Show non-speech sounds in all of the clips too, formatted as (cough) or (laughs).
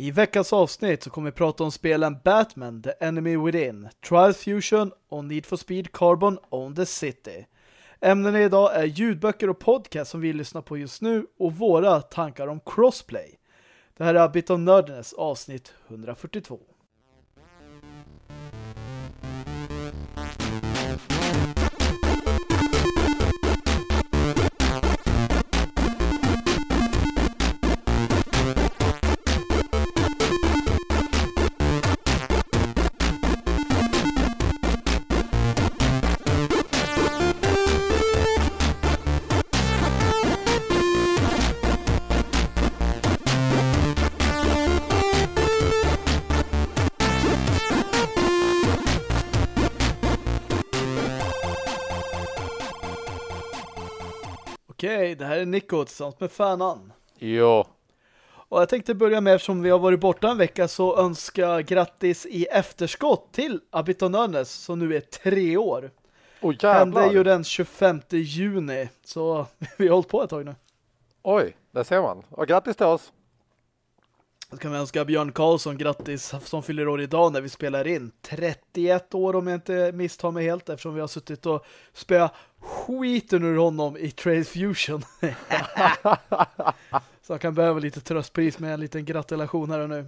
I veckans avsnitt så kommer vi prata om spelen Batman, The Enemy Within, Trial Fusion och Need for Speed Carbon on the City. Ämnena idag är ljudböcker och podcast som vi lyssnar på just nu och våra tankar om crossplay. Det här är Bit of Nerdness avsnitt 142. Det här är Nico tillsammans med Fanan. Jo. Och jag tänkte börja med, eftersom vi har varit borta en vecka, så önska grattis i efterskott till Abiton Nörnes, som nu är tre år. Oh, Hände ju den 25 juni, så (laughs) vi har hållit på ett tag nu. Oj, där ser man. Och grattis till oss. Då kan vi önska Björn Karlsson grattis som fyller år idag när vi spelar in. 31 år om jag inte misstar mig helt eftersom vi har suttit och spöat skiten ur honom i Trade Fusion. (laughs) Så han kan behöva lite tröstpris med en liten gratulation här och nu.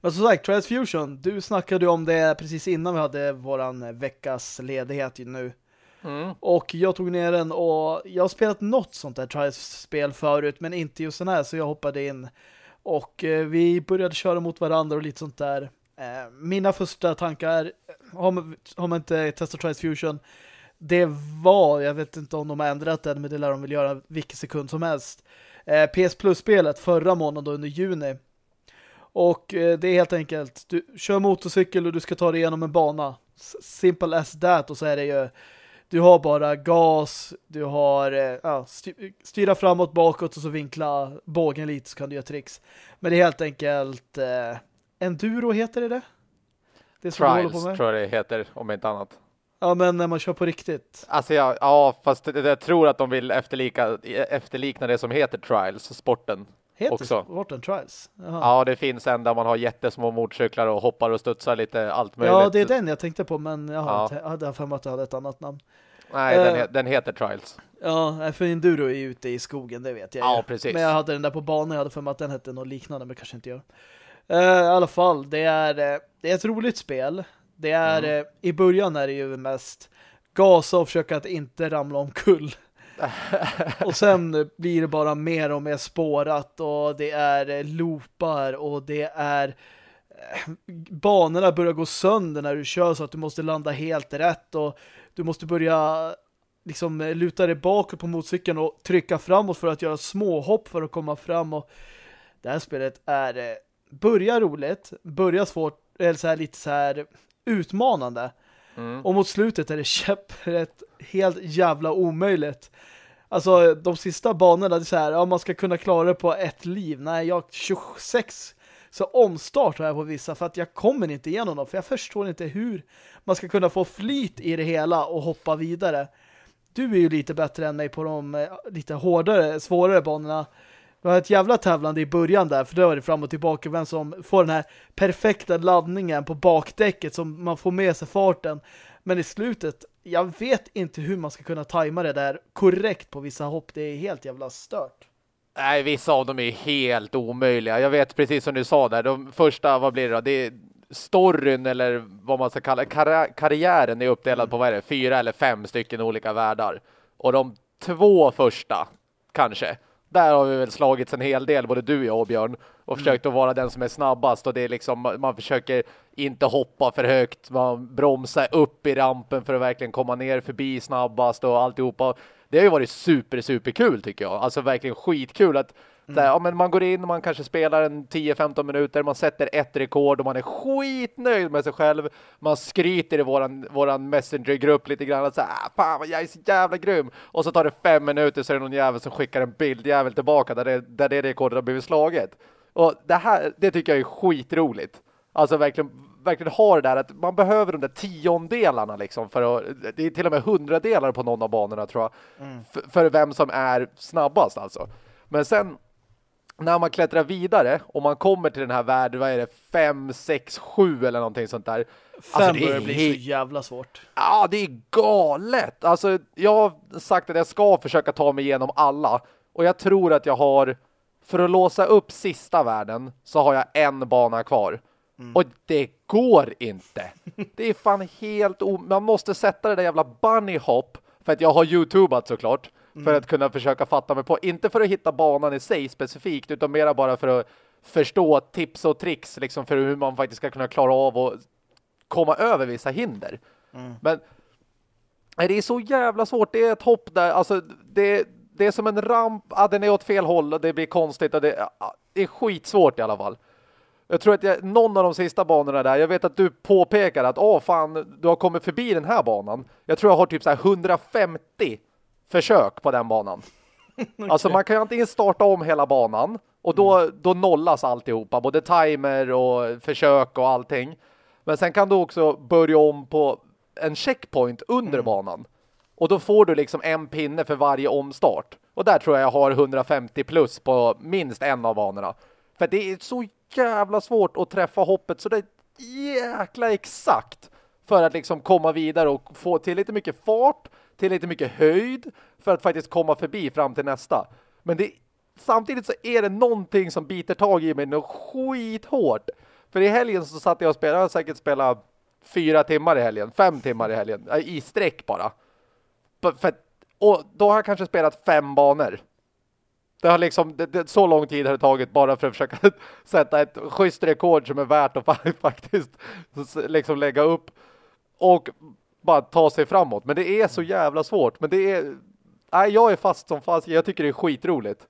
Men som sagt, Trade Fusion, du snackade om det precis innan vi hade våran veckas ledighet nu. Mm. Och jag tog ner den och jag har spelat något sånt där Trials-spel förut men inte just den här så jag hoppade in och eh, vi började köra mot varandra och lite sånt där. Eh, mina första tankar, har man, har man inte testat Trice Fusion, det var, jag vet inte om de har ändrat den, men det lär de väl göra vilken sekund som helst. Eh, PS Plus-spelet förra månaden under juni. Och eh, det är helt enkelt, du kör motorcykel och du ska ta dig igenom en bana. Simple as that och så är det ju du har bara gas, du har eh, ja, styra framåt, bakåt och så vinkla bågen lite så kan du göra tricks. Men det är helt enkelt eh, enduro heter det det? det Trials tror jag det heter, om inte annat. Ja, men när man kör på riktigt. Alltså ja, ja fast jag tror att de vill efterlika, efterlikna det som heter Trials, sporten. Heter också. sporten Trials? Jaha. Ja, det finns en där man har jättesmå motorcyklar och hoppar och studsar lite allt möjligt. Ja, det är den jag tänkte på, men jag hade för mig att jag hade ett annat namn. Nej, uh, den, he den, heter Trials. Ja, för Enduro är ute i skogen, det vet jag. Ja, precis. Men jag hade den där på banan, jag hade för mig att den hette något liknande, men kanske inte gör. Uh, I alla fall, det är, eh, det är ett roligt spel. Det är, mm. i början är det ju mest gasa och försöka att inte ramla omkull. (laughs) och sen blir det bara mer och mer spårat och det är loopar och det är banorna börjar gå sönder när du kör så att du måste landa helt rätt och du måste börja liksom luta dig bakåt på motorcykeln och trycka framåt för att göra små hopp för att komma fram och det här spelet är eh, börjar roligt, börjar svårt eller så här lite så här utmanande mm. och mot slutet är det käpprätt (laughs) helt jävla omöjligt alltså de sista banorna det är så här, ja man ska kunna klara det på ett liv nej jag 26 så omstart har jag på vissa för att jag kommer inte igenom dem för jag förstår inte hur man ska kunna få flyt i det hela och hoppa vidare. Du är ju lite bättre än mig på de eh, lite hårdare, svårare banorna. Det var ett jävla tävlande i början där, för då var det fram och tillbaka vem som får den här perfekta laddningen på bakdäcket som man får med sig farten. Men i slutet, jag vet inte hur man ska kunna tajma det där korrekt på vissa hopp. Det är helt jävla stört. Nej, vissa av dem är helt omöjliga. Jag vet precis som du sa där, de första, vad blir det då? Det är storyn eller vad man ska kalla kar karriären är uppdelad på vad är det? Fyra eller fem stycken olika världar. Och de två första, kanske, där har vi väl slagits en hel del, både du och jag och Björn, och mm. försökt att vara den som är snabbast och det är liksom, man försöker inte hoppa för högt, man bromsar upp i rampen för att verkligen komma ner förbi snabbast och alltihopa det har ju varit super, super kul tycker jag. Alltså verkligen skitkul att mm. där, ja, men man går in och man kanske spelar en 10-15 minuter, man sätter ett rekord och man är skitnöjd med sig själv. Man skryter i våran, våran messengergrupp lite grann att säga, ah, fan jag är så jävla grym. Och så tar det fem minuter så är det någon jävel som skickar en bildjävel tillbaka där det, där det rekordet har blivit slaget. Och det här, det tycker jag är skitroligt. Alltså verkligen verkligen har det där att man behöver de där tiondelarna liksom för att, det är till och med hundradelar på någon av banorna tror jag mm. för vem som är snabbast alltså. Men sen när man klättrar vidare och man kommer till den här världen, vad är det, 5, 6, 7 eller någonting sånt där. Fem alltså, börjar bli så jävla svårt. Ja, det är galet. Alltså, jag har sagt att jag ska försöka ta mig igenom alla. Och jag tror att jag har, för att låsa upp sista världen, så har jag en bana kvar. Mm. Och det går inte. Det är fan helt o... Man måste sätta det där jävla bunny hop för att jag har youtubat såklart. Mm. För att kunna försöka fatta mig på. Inte för att hitta banan i sig specifikt utan mera bara för att förstå tips och tricks liksom för hur man faktiskt ska kunna klara av och komma över vissa hinder. Mm. Men det är så jävla svårt. Det är ett hopp där. Alltså det, det är som en ramp. Ah, den är åt fel håll och det blir konstigt. Och det, det är skitsvårt i alla fall. Jag tror att jag, någon av de sista banorna där, jag vet att du påpekar att åh fan, du har kommit förbi den här banan. Jag tror jag har typ så 150 försök på den banan. (laughs) okay. Alltså man kan ju antingen starta om hela banan och då, mm. då nollas alltihopa, både timer och försök och allting. Men sen kan du också börja om på en checkpoint under mm. banan. Och då får du liksom en pinne för varje omstart. Och där tror jag jag har 150 plus på minst en av banorna. För det är så jävla svårt att träffa hoppet så det är jäkla exakt för att liksom komma vidare och få till lite mycket fart, till mycket höjd för att faktiskt komma förbi fram till nästa. Men det, samtidigt så är det någonting som biter tag i mig något skithårt. För i helgen så satt jag och spelade, jag har säkert spelat fyra timmar i helgen, fem timmar i helgen, äh, i sträck bara. För, och då har jag kanske spelat fem banor. Det har liksom, det, det, så lång tid har det tagit bara för att försöka (laughs) sätta ett schysst rekord som är värt att (laughs) faktiskt liksom lägga upp och bara ta sig framåt. Men det är så jävla svårt. Men det är, nej, jag är fast som fast. Jag tycker det är skitroligt.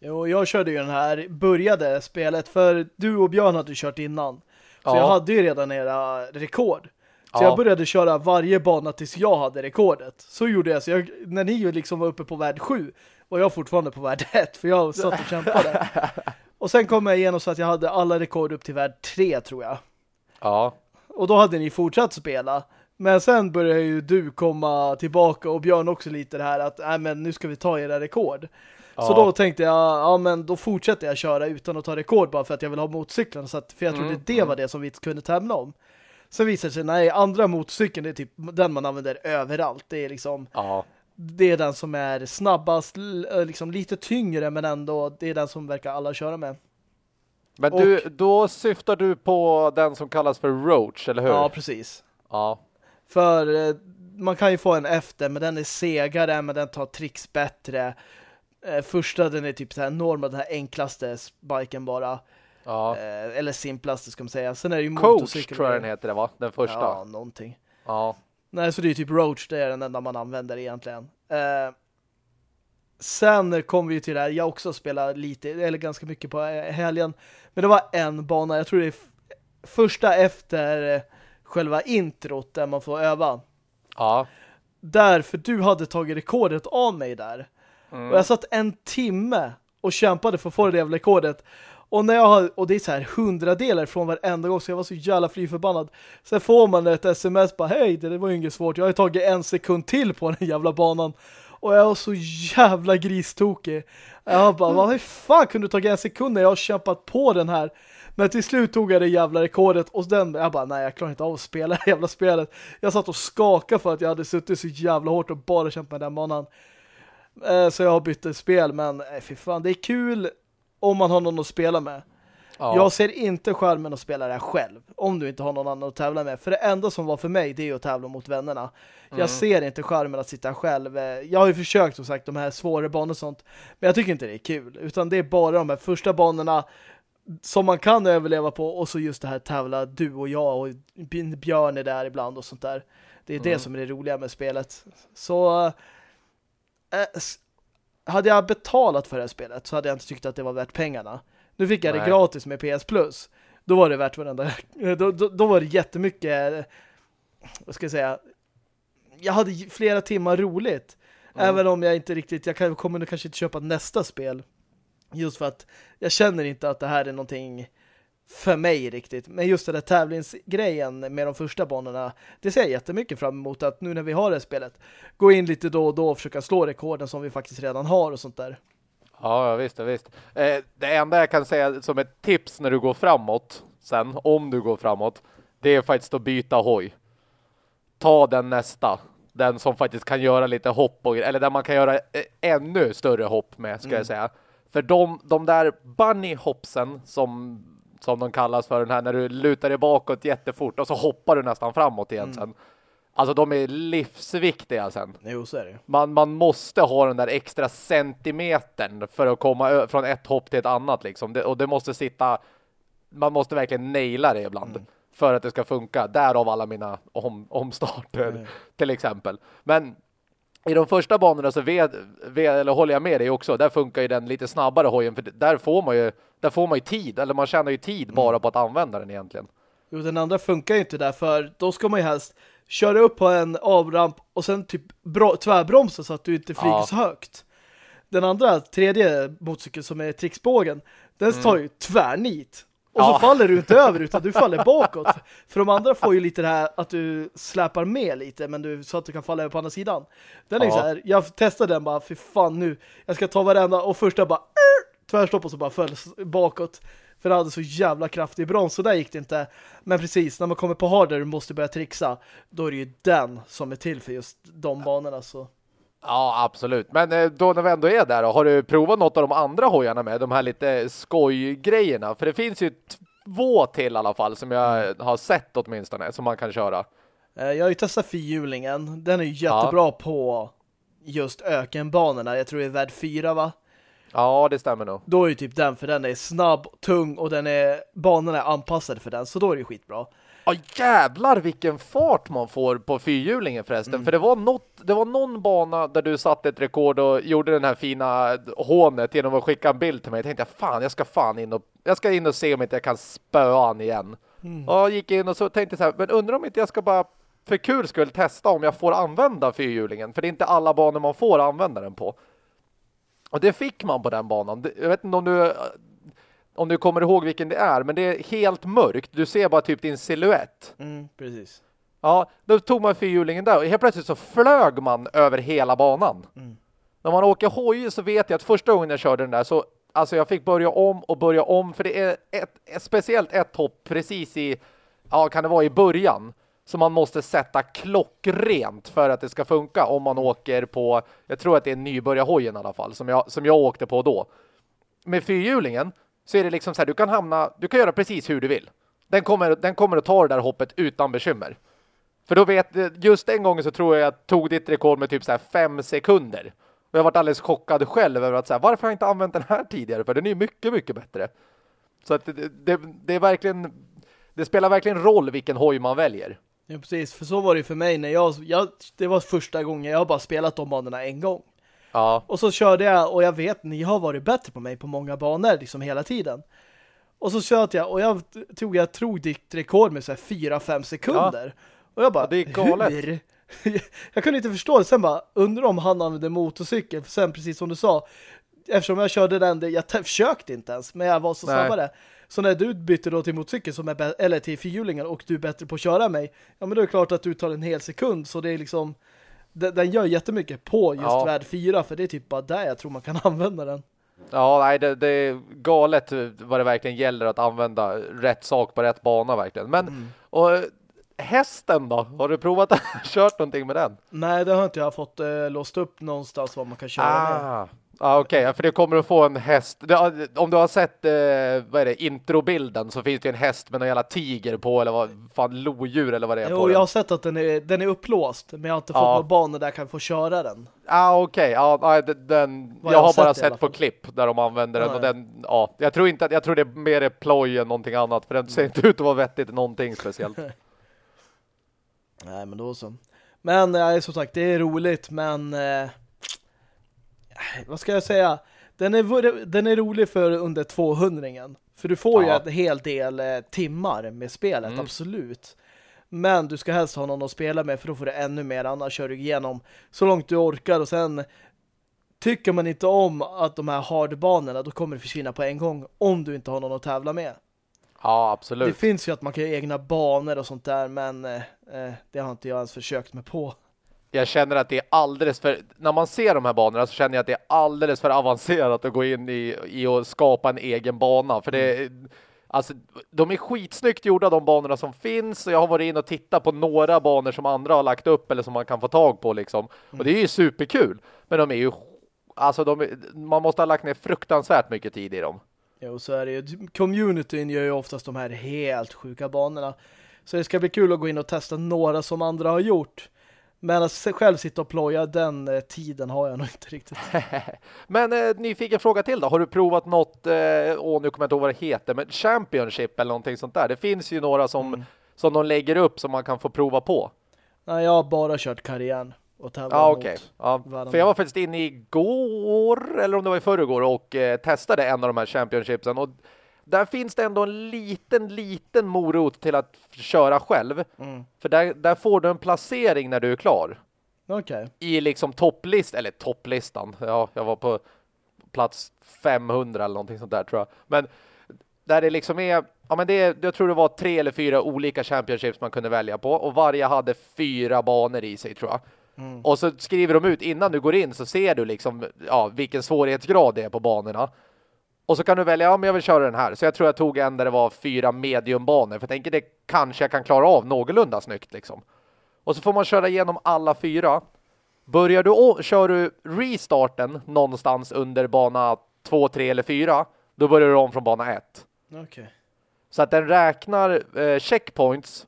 Jo, jag körde ju den här, började spelet, för du och Björn hade kört innan. Så ja. jag hade ju redan era rekord. Så ja. jag började köra varje bana tills jag hade rekordet. Så gjorde jag, så jag, när ni liksom var uppe på värld 7 var jag fortfarande på värld (laughs) 1 för jag satt och kämpade. (laughs) och sen kom jag igenom så att jag hade alla rekord upp till värld 3 tror jag. Ja. Och då hade ni fortsatt spela. Men sen började ju du komma tillbaka och Björn också lite det här att äh, men nu ska vi ta era rekord. Ja. Så då tänkte jag, ja men då fortsätter jag köra utan att ta rekord bara för att jag vill ha motorcyklarna. Så att, för jag trodde mm. det var det som vi kunde tävla om. Sen visade det sig, nej, andra motorcykeln är typ den man använder överallt. Det är liksom, ja. det är den som är snabbast, liksom lite tyngre men ändå, det är den som verkar alla köra med. Men och, du, då syftar du på den som kallas för Roach, eller hur? Ja, precis. Ja. För eh, man kan ju få en efter, men den är segare, men den tar tricks bättre. Eh, första, den är typ så här normal, den här enklaste spiken bara. Ja. Eh, eller simplaste ska man säga. Sen är det ju Coach tror jag den heter det va? Den första. Ja, någonting. Ja. Nej, så det är typ Roach, det är den enda man använder egentligen. Eh, sen kom vi till det här, jag också spelar lite, eller ganska mycket på helgen. Men det var en bana, jag tror det är första efter själva introt där man får öva. Ja. Där, för du hade tagit rekordet av mig där. Mm. Och jag satt en timme och kämpade för att få det jävla rekordet. Och när jag har, och det är så här hundradelar från varenda gång så jag var så jävla fly förbannad. Sen får man ett sms bara, hej det var ju inget svårt. Jag har tagit en sekund till på den jävla banan. Och jag var så jävla gristokig. Jag bara, vad fan kunde du tagit en sekund när jag har kämpat på den här? Men till slut tog jag det jävla rekordet och den, jag bara, nej jag klarar inte av att spela det jävla spelet. Jag satt och skakade för att jag hade suttit så jävla hårt och bara kämpat med den banan. Eh, så jag har bytt spel, men eh, fy fan, det är kul om man har någon att spela med. Ja. Jag ser inte skärmen att spela det här själv om du inte har någon annan att tävla med. För det enda som var för mig det är att tävla mot vännerna. Mm. Jag ser inte skärmen att sitta själv. Jag har ju försökt som sagt de här svåra banorna och sånt. Men jag tycker inte det är kul. Utan det är bara de här första banorna som man kan överleva på och så just det här tävla du och jag och Björn är där ibland och sånt där. Det är mm. det som är det roliga med spelet. Så äh, hade jag betalat för det här spelet så hade jag inte tyckt att det var värt pengarna. Nu fick jag Nej. det gratis med PS Plus. Då var det värt varenda... (laughs) Då, då, då var det jättemycket... Vad ska jag säga? Jag hade flera timmar roligt. Mm. Även om jag inte riktigt... Jag kommer nog kanske inte köpa nästa spel. Just för att jag känner inte att det här är någonting för mig riktigt. Men just den där tävlingsgrejen med de första banorna, det ser jag jättemycket fram emot att nu när vi har det spelet, gå in lite då och då och försöka slå rekorden som vi faktiskt redan har och sånt där. Ja, visst, visst. Eh, det enda jag kan säga som ett tips när du går framåt sen, om du går framåt, det är faktiskt att byta hoj. Ta den nästa. Den som faktiskt kan göra lite hopp och, eller där man kan göra eh, ännu större hopp med, ska mm. jag säga. För de, de där bunny hoppsen som, som de kallas för den här när du lutar dig bakåt jättefort och så hoppar du nästan framåt igen mm. sen. Alltså de är livsviktiga sen. Jo, så är det. Man, man måste ha den där extra centimetern för att komma från ett hopp till ett annat liksom. Det, och det måste sitta, man måste verkligen naila det ibland. Mm. För att det ska funka. Därav alla mina om, omstarter mm. till exempel. Men i de första banorna så ved, ved, eller håller jag med dig också. Där funkar ju den lite snabbare hojen. För där får man ju, där får man ju tid. Eller man tjänar ju tid bara mm. på att använda den egentligen. Jo, den andra funkar ju inte där. För då ska man ju helst köra upp på en avramp och sen typ tvärbromsa så att du inte flyger ja. så högt. Den andra, tredje motorcykeln som är tricksbågen, den mm. tar ju tvärnit. Och ja. så faller du inte (laughs) över utan du faller bakåt. För de andra får ju lite det här att du släpar med lite men du, så att du kan falla över på andra sidan. Den är ja. så här, jag testade den bara, för fan nu, jag ska ta varenda och första bara tvärstopp och så bara föll bakåt. För det hade så jävla kraftig broms så där gick det inte. Men precis, när man kommer på hardare och måste börja trixa, då är det ju den som är till för just de banorna så. Ja, absolut. Men eh, då när vi ändå är där, har du provat något av de andra hojarna med? De här lite skojgrejerna? För det finns ju två till i alla fall som jag mm. har sett åtminstone som man kan köra. Eh, jag har ju testat fyrhjulingen. Den är ju jättebra ja. på just ökenbanorna. Jag tror det är värd fyra va? Ja, det stämmer nog. Då är ju typ den, för den är snabb, tung och den är banorna är anpassade för den, så då är det skitbra. Ja jävlar vilken fart man får på fyrhjulingen förresten. Mm. För det var, något, det var någon bana där du satte ett rekord och gjorde den här fina hånet genom att skicka en bild till mig. Jag tänkte, fan jag ska fan in och, jag ska in och se om inte jag kan spöa han igen. Mm. Och gick in och så tänkte så här, men undrar om inte jag ska bara för kul skull testa om jag får använda fyrhjulingen. För det är inte alla banor man får använda den på. Och det fick man på den banan. Jag vet inte om du om du kommer ihåg vilken det är, men det är helt mörkt. Du ser bara typ din siluett. Mm, precis. Ja, då tog man fyrhjulingen där och helt plötsligt så flög man över hela banan. Mm. När man åker hoj så vet jag att första gången jag körde den där så alltså jag fick börja om och börja om för det är ett, ett speciellt ett hopp precis i ja, kan det vara i början som man måste sätta klockrent för att det ska funka om man åker på, jag tror att det är nybörjarhojen i alla fall, som jag, som jag åkte på då. Med fyrhjulingen så är det liksom så här, du kan hamna, du kan göra precis hur du vill. Den kommer, den kommer att ta det där hoppet utan bekymmer. För då vet, just den gången så tror jag jag tog ditt rekord med typ så här fem sekunder. Och jag varit alldeles chockad själv över att säga varför har jag inte använt den här tidigare? För den är ju mycket, mycket bättre. Så att det, det, det är verkligen, det spelar verkligen roll vilken hoj man väljer. Ja, precis. För så var det ju för mig när jag, jag det var första gången jag har bara spelat de banorna en gång. Ja. Och så körde jag, och jag vet, ni har varit bättre på mig på många banor liksom hela tiden. Och så körde jag, och jag tog, jag tror ditt rekord med så 4-5 sekunder. Ja. Och jag bara, ja, det är galet. hur? (laughs) jag kunde inte förstå det. Sen bara, undrar om han använde motorcykel. För sen, precis som du sa, eftersom jag körde den, jag försökte inte ens, men jag var så Nej. snabbare. Så när du byter då till motorcykel som är eller till fyrhjulingen och du är bättre på att köra mig, ja men då är det klart att du tar en hel sekund. Så det är liksom den, den gör jättemycket på just ja. värld 4 för det är typ bara där jag tror man kan (laughs) använda den. Ja, nej, det, det, är galet vad det verkligen gäller att använda rätt sak på rätt bana verkligen. Men, mm. och hästen då? Har du provat att (laughs) kört någonting med den? Nej, det har inte jag fått eh, låst upp någonstans vad man kan köra ah. med. Ja, okej, okay. för det kommer att få en häst. Om du har sett eh, vad är det, introbilden så finns det en häst med någon jävla tiger på eller vad fan lodjur eller vad det är jo, på. Jo, jag har sett att den är, den är upplåst men jag har inte fått ja. någon bana där jag kan få köra den. Ja, ah, okej. Okay. Ja, den, jag, jag har bara sett på klipp där de använder den, och den ja, jag tror inte att jag tror det är mer ploj än någonting annat för den ser inte ut att vara vettigt någonting speciellt. (laughs) Nej, men då så. Men ja, som sagt, det är roligt men eh, vad ska jag säga? Den är, den är rolig för under 200 -ringen. För du får ja. ju en hel del eh, timmar med spelet, mm. absolut. Men du ska helst ha någon att spela med för då får du ännu mer, annars kör du igenom så långt du orkar och sen tycker man inte om att de här hardbanorna då kommer det försvinna på en gång om du inte har någon att tävla med. Ja, absolut. Det finns ju att man kan göra egna banor och sånt där men eh, eh det har inte jag ens försökt med på. Jag känner att det är alldeles för, när man ser de här banorna så känner jag att det är alldeles för avancerat att gå in i, i och skapa en egen bana. För det mm. alltså, de är skitsnyggt gjorda de banorna som finns och jag har varit in och tittat på några banor som andra har lagt upp eller som man kan få tag på liksom. Och det är ju superkul. Men de är ju, alltså de, man måste ha lagt ner fruktansvärt mycket tid i dem. Jo, så är det ju. Communityn gör ju oftast de här helt sjuka banorna. Så det ska bli kul att gå in och testa några som andra har gjort. Men att själv sitta och ploja den eh, tiden har jag nog inte riktigt. (laughs) men eh, nyfiken fråga till då. Har du provat något, eh, åh nu kommer jag inte ihåg vad det heter, men Championship eller någonting sånt där. Det finns ju några som, mm. som de lägger upp som man kan få prova på. Nej, jag har bara kört karriären och tävlat ja, okay. ja, För jag var faktiskt inne igår, eller om det var i förrgår, och eh, testade en av de här Championshipsen. Och där finns det ändå en liten, liten morot till att köra själv. Mm. För där, där får du en placering när du är klar. Okay. I liksom topplist, eller topplistan. Ja, jag var på plats 500 eller någonting sånt där tror jag. Men där det liksom är, ja men det jag tror det var tre eller fyra olika championships man kunde välja på. Och varje hade fyra banor i sig tror jag. Mm. Och så skriver de ut innan du går in så ser du liksom ja, vilken svårighetsgrad det är på banorna. Och så kan du välja, ja men jag vill köra den här. Så jag tror jag tog en där det var fyra mediumbanor. För jag tänker det kanske jag kan klara av någorlunda snyggt liksom. Och så får man köra igenom alla fyra. Börjar du, kör du restarten någonstans under bana två, tre eller fyra. Då börjar du om från bana ett. Okay. Så att den räknar eh, checkpoints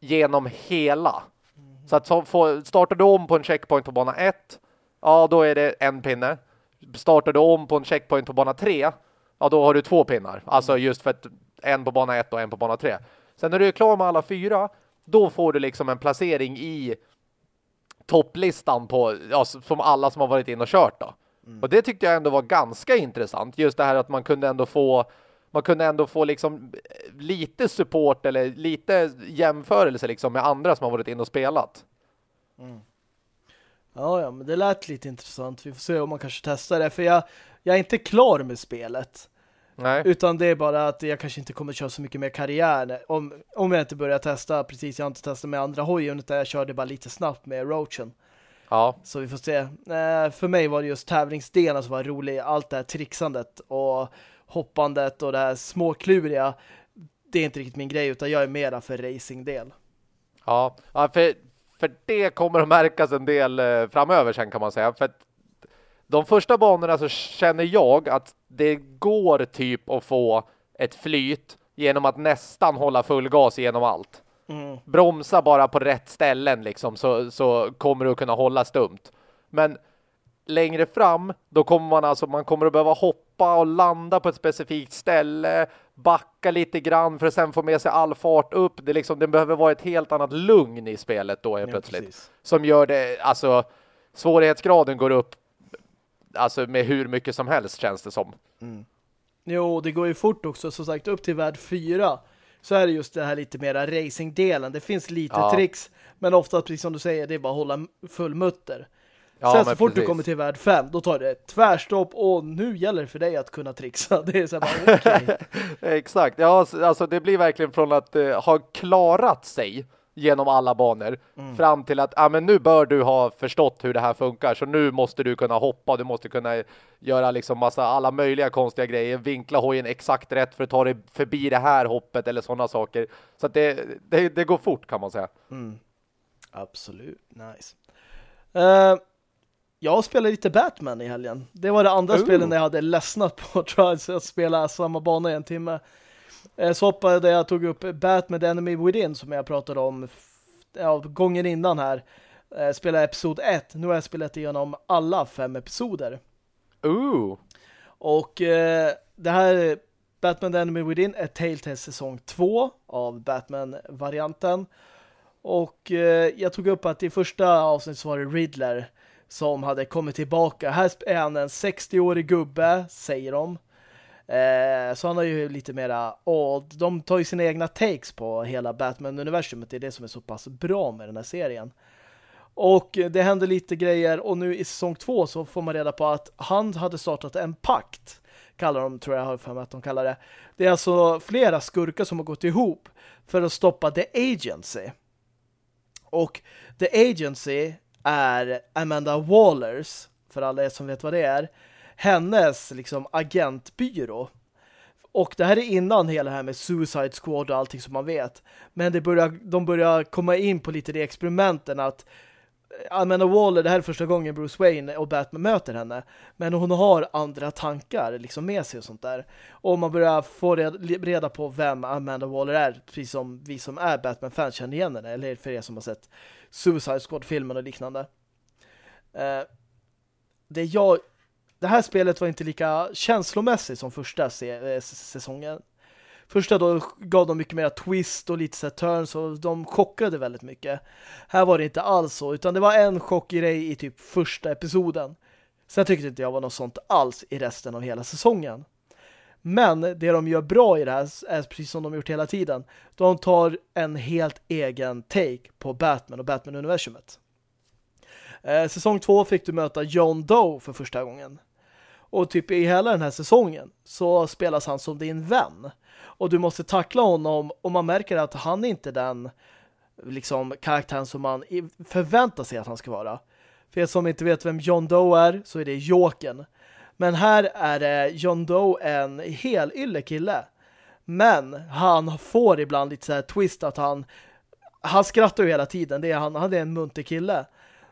genom hela. Mm. Så att så, får, startar du om på en checkpoint på bana ett. Ja, då är det en pinne startar du om på en checkpoint på bana 3, ja då har du två pinnar. Alltså just för att en på bana 1 och en på bana 3. Sen när du är klar med alla fyra, då får du liksom en placering i topplistan på, ja, som alla som har varit in och kört då. Mm. Och det tyckte jag ändå var ganska intressant. Just det här att man kunde ändå få man kunde ändå få liksom lite support eller lite jämförelse liksom med andra som har varit in och spelat. Mm. Ja, ja, men det lät lite intressant. Vi får se om man kanske testar det. För jag, jag är inte klar med spelet. Nej. Utan det är bara att jag kanske inte kommer köra så mycket mer karriär. Om, om jag inte börjar testa, precis, jag har inte testat med andra hojen utan jag körde bara lite snabbt med Roachen. Ja. Så vi får se. Eh, för mig var det just tävlingsdelen som var rolig. Allt det här trixandet och hoppandet och det här småkluriga. Det är inte riktigt min grej utan jag är mera för racingdel. Ja, ja för för det kommer att märkas en del eh, framöver sen kan man säga. För de första banorna så känner jag att det går typ att få ett flyt genom att nästan hålla full gas genom allt. Mm. Bromsa bara på rätt ställen liksom så, så kommer du att kunna hålla stumt. Men längre fram, då kommer man alltså, man kommer att behöva hoppa och landa på ett specifikt ställe, backa lite grann för att sen få med sig all fart upp. Det, liksom, det behöver vara ett helt annat lugn i spelet då är ja, plötsligt. Precis. Som gör det, alltså svårighetsgraden går upp alltså med hur mycket som helst känns det som. Mm. Jo, det går ju fort också. Som sagt, upp till värld 4 så är det just det här lite mera racingdelen. Det finns lite ja. tricks, men ofta, precis som du säger, det är bara att hålla full mutter. Ja, Sen så fort precis. du kommer till värld 5 då tar det tvärstopp och nu gäller det för dig att kunna trixa. (laughs) Det är så bara, okay. (laughs) Exakt. Ja, alltså det blir verkligen från att uh, ha klarat sig genom alla banor mm. fram till att ah, men nu bör du ha förstått hur det här funkar så nu måste du kunna hoppa, du måste kunna göra liksom massa alla möjliga konstiga grejer, vinkla hojen exakt rätt för att ta dig förbi det här hoppet eller sådana saker. Så att det, det, det går fort kan man säga. Mm. Absolut, nice. Uh, jag spelade lite Batman i helgen. Det var det andra spelet när jag hade ledsnat på Trials att spela samma bana i en timme. Eh, så hoppade jag tog upp Batman The Enemy Within som jag pratade om ja, gången innan här. Eh, spelade episod 1. Nu har jag spelat igenom alla fem episoder. Ooh. Och eh, det här Batman The Enemy Within är Telltale säsong 2 av Batman-varianten. Och eh, jag tog upp att i första avsnittet så var det Riddler som hade kommit tillbaka. Här är han en 60-årig gubbe, säger de. Eh, så han har ju lite mera... old. de tar ju sina egna takes på hela Batman-universumet. Det är det som är så pass bra med den här serien. Och det händer lite grejer och nu i säsong två så får man reda på att han hade startat en pakt. Kallar de, tror jag har för mig att de kallar det. Det är alltså flera skurkar som har gått ihop för att stoppa The Agency. Och The Agency är Amanda Wallers, för alla er som vet vad det är, hennes liksom agentbyrå. Och det här är innan hela det här med Suicide Squad och allting som man vet. Men det börjar, de börjar komma in på lite det experimenten att eh, Amanda Waller, det här är första gången Bruce Wayne och Batman möter henne. Men hon har andra tankar liksom med sig och sånt där. Och man börjar få reda på vem Amanda Waller är, precis som vi som är Batman-fans känner igen henne. Eller för er som har sett Suicide Squad-filmen och liknande. Eh, det jag... Det här spelet var inte lika känslomässigt som första se eh, säsongen. Första då gav de mycket mer twist och lite så turns och de chockade väldigt mycket. Här var det inte alls så, utan det var en chockgrej i typ första episoden. Sen tyckte inte jag var något sånt alls i resten av hela säsongen. Men det de gör bra i det här är precis som de gjort hela tiden. De tar en helt egen take på Batman och Batman-universumet. Eh, säsong två fick du möta John Doe för första gången. Och typ i hela den här säsongen så spelas han som din vän och du måste tackla honom och man märker att han inte är den liksom karaktären som man förväntar sig att han ska vara. För er som inte vet vem John Doe är så är det Jokern. Men här är det John Doe en hel ylle kille. Men han får ibland lite så här twist att han han skrattar ju hela tiden. Det är han, han är en munter kille.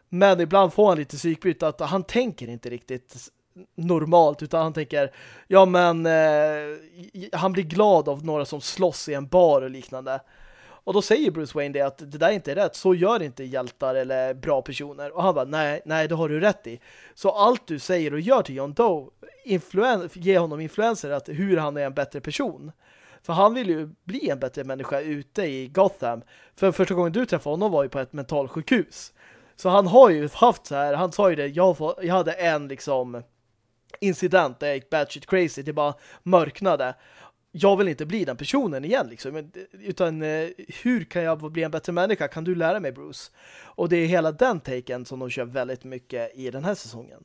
Men ibland får han lite psykbyte att han tänker inte riktigt normalt utan han tänker ja men eh, han blir glad av några som slåss i en bar och liknande. Och då säger Bruce Wayne det att det där inte är rätt. Så gör inte hjältar eller bra personer. Och han bara, nej, nej, det har du rätt i. Så allt du säger och gör till John Doe ger honom influenser att hur han är en bättre person. För han vill ju bli en bättre människa ute i Gotham. För första gången du träffade honom var ju på ett mentalsjukhus. Så han har ju haft så här, han sa ju det, jag, jag hade en liksom incident där jag gick batshit crazy. Det bara mörknade. Jag vill inte bli den personen igen liksom. Utan eh, hur kan jag bli en bättre människa? Kan du lära mig Bruce? Och det är hela den taken som de kör väldigt mycket i den här säsongen.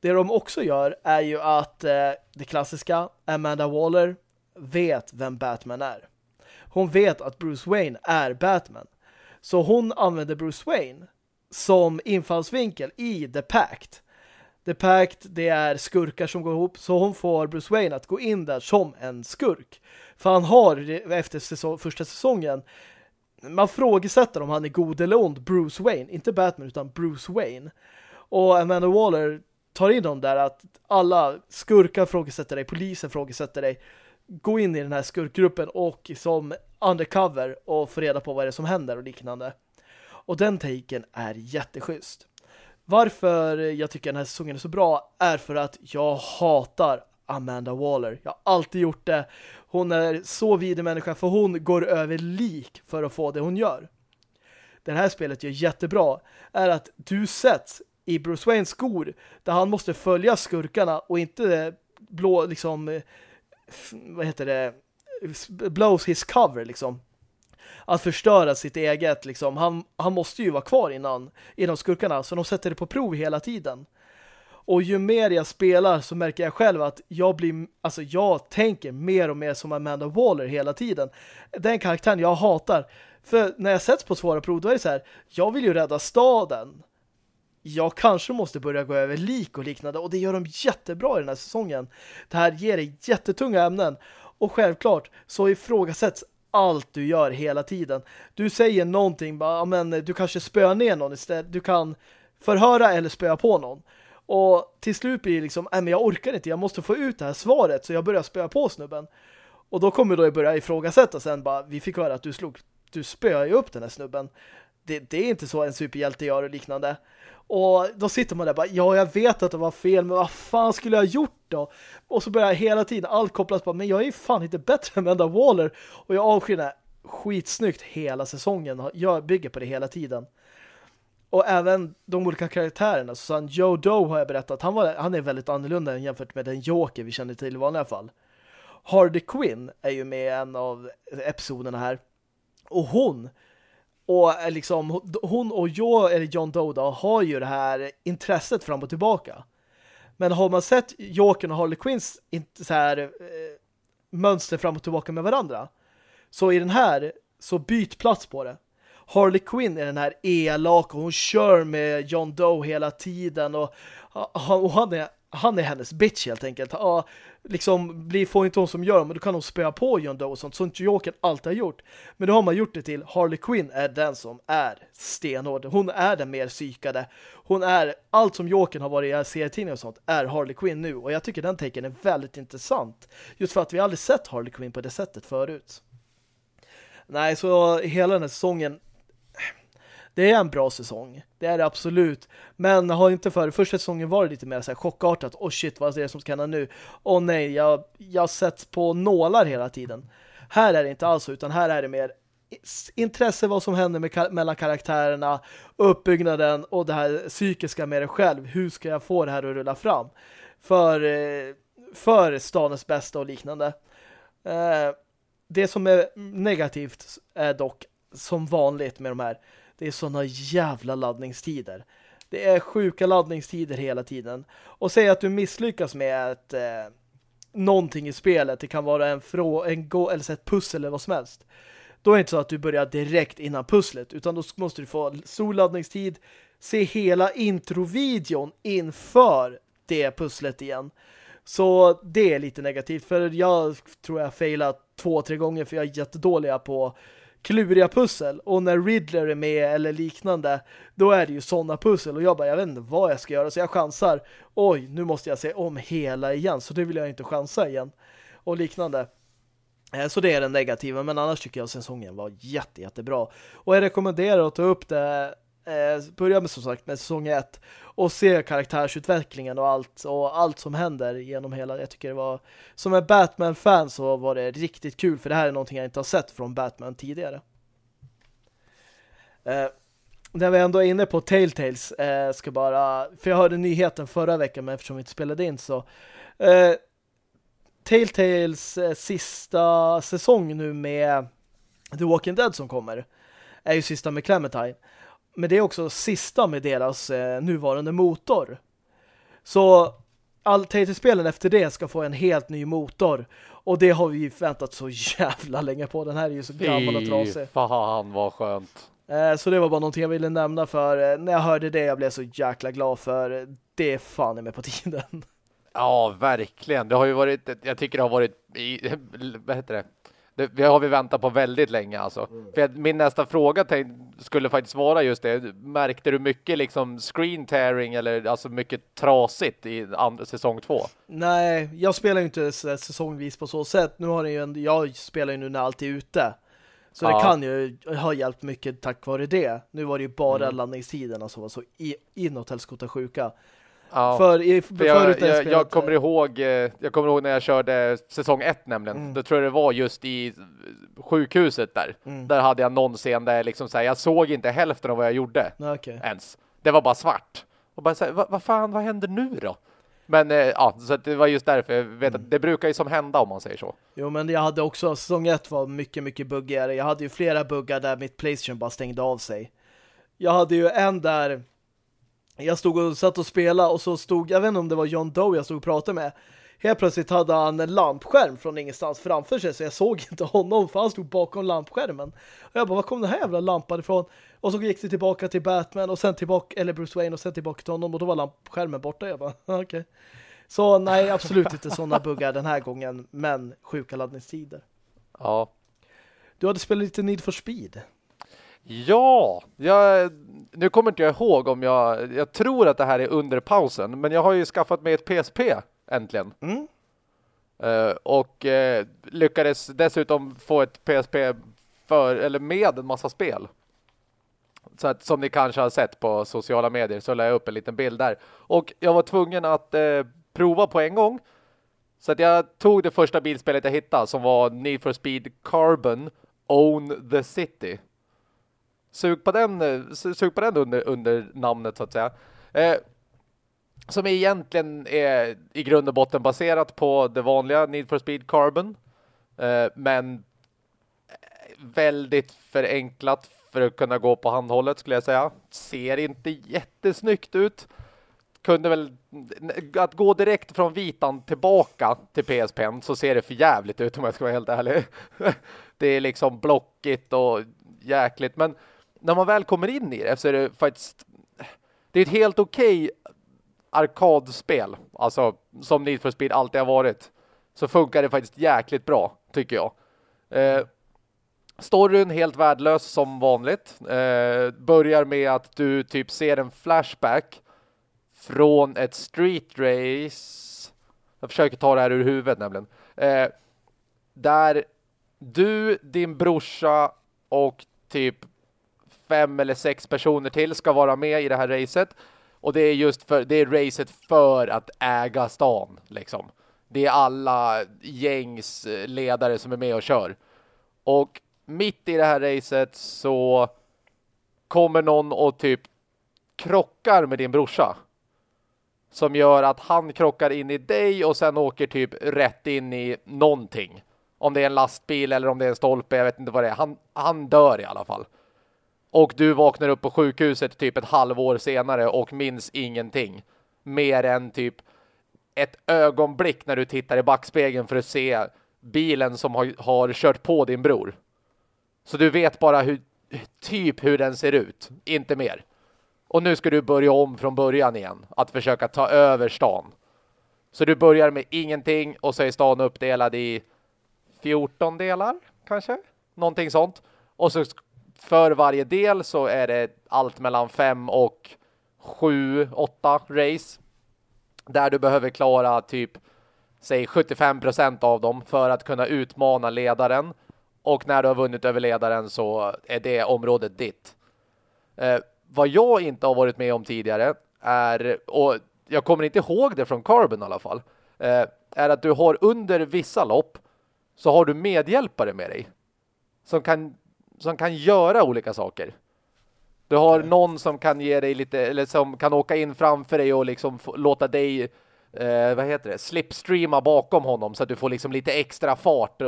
Det de också gör är ju att eh, det klassiska Amanda Waller vet vem Batman är. Hon vet att Bruce Wayne är Batman. Så hon använder Bruce Wayne som infallsvinkel i The Pact The Pact, det är skurkar som går ihop. Så hon får Bruce Wayne att gå in där som en skurk. För han har efter säsong, första säsongen man frågesätter om han är god eller ond Bruce Wayne. Inte Batman utan Bruce Wayne. Och Amanda Waller tar in dem där att alla skurkar frågesätter dig, polisen frågesätter dig. Gå in i den här skurkgruppen och som undercover och få reda på vad det är som händer och liknande. Och den taken är jätteschysst. Varför jag tycker den här säsongen är så bra är för att jag hatar Amanda Waller. Jag har alltid gjort det. Hon är så vid människa för hon går över lik för att få det hon gör. Det här spelet gör jättebra är att du sätts i Bruce Waynes skor där han måste följa skurkarna och inte blå liksom eh, vad heter det blows his cover liksom att förstöra sitt eget liksom. Han, han måste ju vara kvar innan, innan skurkarna så de sätter det på prov hela tiden. Och ju mer jag spelar så märker jag själv att jag blir, alltså jag tänker mer och mer som Amanda Waller hela tiden. Den karaktären jag hatar. För när jag sätts på svåra prov då är det så här, jag vill ju rädda staden. Jag kanske måste börja gå över lik och liknande och det gör de jättebra i den här säsongen. Det här ger dig jättetunga ämnen och självklart så ifrågasätts allt du gör hela tiden. Du säger någonting, bara, men eh, du kanske spöar ner någon istället. Du kan förhöra eller spöa på någon. Och till slut blir det liksom, nej men jag orkar inte, jag måste få ut det här svaret så jag börjar spöa på snubben. Och då kommer då börja ifrågasätta sen bara, vi fick höra att du slog, du spöar ju upp den här snubben. Det, det är inte så en superhjälte gör och liknande. Och då sitter man där bara, ja jag vet att det var fel, men vad fan skulle jag ha gjort då? Och så börjar hela tiden allt kopplas på, men jag är fan inte bättre än Amanda Waller. Och jag avskyr det skitsnyggt hela säsongen. Jag bygger på det hela tiden. Och även de olika karaktärerna. Så han Joe Doe har jag berättat, han, var, han är väldigt annorlunda jämfört med den Joker vi känner till i vanliga fall. Hardy Quinn är ju med i en av episoderna här. Och hon och liksom, hon och jag, eller John Doe då, har ju det här intresset fram och tillbaka. Men har man sett Jokern och Harley Quinns så här eh, mönster fram och tillbaka med varandra så i den här så byt plats på det. Harley Quinn är den här elak och hon kör med John Doe hela tiden och, och han, är, han är hennes bitch helt enkelt. Ja, liksom blir, får inte hon som gör men då kan hon spöa på John Doe och sånt som Joker alltid har gjort. Men då har man gjort det till Harley Quinn är den som är stenhård. Hon är den mer psykade. Hon är, allt som Joker har varit i serietidningar och sånt är Harley Quinn nu och jag tycker den taken är väldigt intressant. Just för att vi aldrig sett Harley Quinn på det sättet förut. Nej, så hela den här säsongen det är en bra säsong. Det är det absolut. Men har inte för första säsongen varit lite mer så här chockartat. Åh oh shit, vad är det som ska hända nu? Åh oh nej, jag, jag sett på nålar hela tiden. Här är det inte alls utan här är det mer intresse vad som händer med, mellan karaktärerna, uppbyggnaden och det här psykiska med det själv. Hur ska jag få det här att rulla fram? För, eh, för stadens bästa och liknande. Eh, det som är negativt är dock som vanligt med de här det är såna jävla laddningstider. Det är sjuka laddningstider hela tiden. Och säg att du misslyckas med ett, eh, någonting i spelet. Det kan vara en, frå, en gå, eller ett pussel eller vad som helst. Då är det inte så att du börjar direkt innan pusslet. Utan då måste du få stor laddningstid. Se hela introvideon inför det pusslet igen. Så det är lite negativt. För jag tror jag failat två, tre gånger för jag är jättedåliga på kluriga pussel. Och när Riddler är med eller liknande, då är det ju sådana pussel. Och jag bara, jag vet inte vad jag ska göra. Så jag chansar. Oj, nu måste jag se om hela igen. Så det vill jag inte chansa igen. Och liknande. Eh, så det är den negativa. Men annars tycker jag säsongen var jätte, jättebra. Och jag rekommenderar att ta upp det. Eh, börja med som sagt med säsong 1 och se karaktärsutvecklingen och allt och allt som händer genom hela. Jag tycker det var som en Batman-fan så var det riktigt kul för det här är någonting jag inte har sett från Batman tidigare. Eh, när vi ändå är inne på Telltales eh, ska bara, för jag hörde nyheten förra veckan men eftersom vi inte spelade in så eh, Telltales eh, sista säsong nu med The Walking Dead som kommer är ju sista med Clementine. Men det är också sista med deras eh, nuvarande motor. Så all spelen efter det ska få en helt ny motor. Och det har vi väntat så jävla länge på. Den här är ju så gammal och trasig. fan vad skönt. Eh, så det var bara någonting jag ville nämna för eh, när jag hörde det jag blev så jäkla glad för det är fan med på tiden. Ja, verkligen. Det har ju varit, jag tycker det har varit, vad heter det? Det, det har vi väntat på väldigt länge alltså. Mm. För min nästa fråga skulle faktiskt vara just det. Märkte du mycket liksom screen tearing eller alltså mycket trasigt i säsong två? Nej, jag spelar ju inte säsongvis på så sätt. Nu har ju en, jag spelar ju nu när allt är ute. Så ja. det kan ju ha hjälpt mycket tack vare det. Nu var det ju bara mm. landningstiderna som var så inåt helskota sjuka. Ja. För, i, för jag, jag, jag, kommer ihåg, eh, jag kommer ihåg när jag körde säsong ett nämligen. Mm. Då tror jag det var just i sjukhuset där. Mm. Där hade jag någon scen där jag liksom så här, jag såg inte hälften av vad jag gjorde okay. ens. Det var bara svart. Och bara så här, vad, vad fan, vad händer nu då? Men eh, ja, så det var just därför jag vet mm. att det brukar ju som hända om man säger så. Jo, men jag hade också, säsong ett var mycket, mycket buggigare. Jag hade ju flera buggar där mitt Playstation bara stängde av sig. Jag hade ju en där jag stod och satt och spelade och så stod, jag vet inte om det var John Doe jag stod och pratade med. Helt plötsligt hade han en lampskärm från ingenstans framför sig så jag såg inte honom för han stod bakom lampskärmen. Och jag bara, var kom den här jävla lampan ifrån? Och så gick det tillbaka till Batman och sen tillbaka, eller Bruce Wayne och sen tillbaka till honom och då var lampskärmen borta. Jag bara, (laughs) okej. Okay. Så nej, absolut inte sådana buggar den här gången, men sjuka laddningstider. Ja. Du hade spelat lite Need for Speed. Ja, jag, nu kommer inte jag ihåg om jag... Jag tror att det här är under pausen. Men jag har ju skaffat mig ett PSP äntligen. Mm. Uh, och uh, lyckades dessutom få ett PSP för, eller med en massa spel. Så att, som ni kanske har sett på sociala medier så la jag upp en liten bild där. Och jag var tvungen att uh, prova på en gång. Så att jag tog det första bilspelet jag hittade som var Need for Speed Carbon Own the City sug på den, eh, sug på den under, under namnet så att säga. Eh, som egentligen är i grund och botten baserat på det vanliga Need for Speed Carbon. Eh, men eh, väldigt förenklat för att kunna gå på handhållet skulle jag säga. Ser inte jättesnyggt ut. Kunde väl att gå direkt från vitan tillbaka till PSPn så ser det för jävligt ut om jag ska vara helt ärlig. (laughs) det är liksom blockigt och jäkligt men när man väl kommer in i det så är det faktiskt det är ett helt okej okay arkadspel. Alltså som Need for Speed alltid har varit. Så funkar det faktiskt jäkligt bra, tycker jag. Eh, storyn helt värdelös som vanligt. Eh, börjar med att du typ ser en flashback från ett street race. Jag försöker ta det här ur huvudet nämligen. Eh, där du, din brorsa och typ fem eller sex personer till ska vara med i det här racet. Och det är just för, det är racet för att äga stan, liksom. Det är alla gängs eh, ledare som är med och kör. Och mitt i det här racet så kommer någon och typ krockar med din brorsa. Som gör att han krockar in i dig och sen åker typ rätt in i någonting. Om det är en lastbil eller om det är en stolpe, jag vet inte vad det är. Han, han dör i alla fall. Och du vaknar upp på sjukhuset typ ett halvår senare och minns ingenting. Mer än typ ett ögonblick när du tittar i backspegeln för att se bilen som har, har kört på din bror. Så du vet bara hur, typ hur den ser ut. Inte mer. Och nu ska du börja om från början igen. Att försöka ta över stan. Så du börjar med ingenting och så är stan uppdelad i 14 delar kanske? Någonting sånt. Och så för varje del så är det allt mellan 5 och 7, 8 race. Där du behöver klara typ säg 75% av dem för att kunna utmana ledaren. Och när du har vunnit över ledaren så är det området ditt. Eh, vad jag inte har varit med om tidigare är, och jag kommer inte ihåg det från Carbon i alla fall, eh, är att du har under vissa lopp så har du medhjälpare med dig som kan, som kan göra olika saker. Du har någon som kan ge dig lite, eller som kan åka in framför dig och liksom låta dig, eh, vad heter det, slipstreama bakom honom så att du får liksom lite extra fart.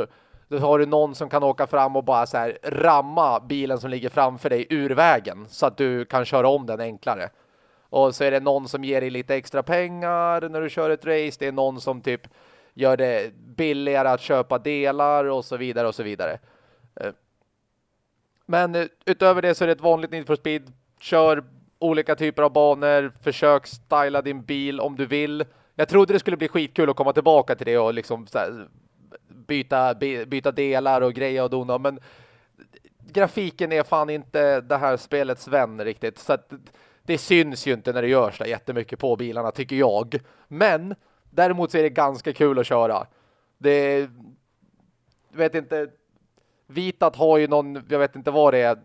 Då har du någon som kan åka fram och bara så här ramma bilen som ligger framför dig ur vägen så att du kan köra om den enklare. Och så är det någon som ger dig lite extra pengar när du kör ett race. Det är någon som typ gör det billigare att köpa delar och så vidare och så vidare. Men eh, utöver det så är det ett vanligt Need for Speed. Kör olika typer av banor. Försök styla din bil om du vill. Jag trodde det skulle bli skitkul att komma tillbaka till det och liksom här, byta, byta delar och grejer och dona. Men grafiken är fan inte det här spelets vän riktigt. Så att det syns ju inte när det görs där jättemycket på bilarna tycker jag. Men däremot så är det ganska kul att köra. Det vet inte Vitat har ju någon, jag vet inte vad det är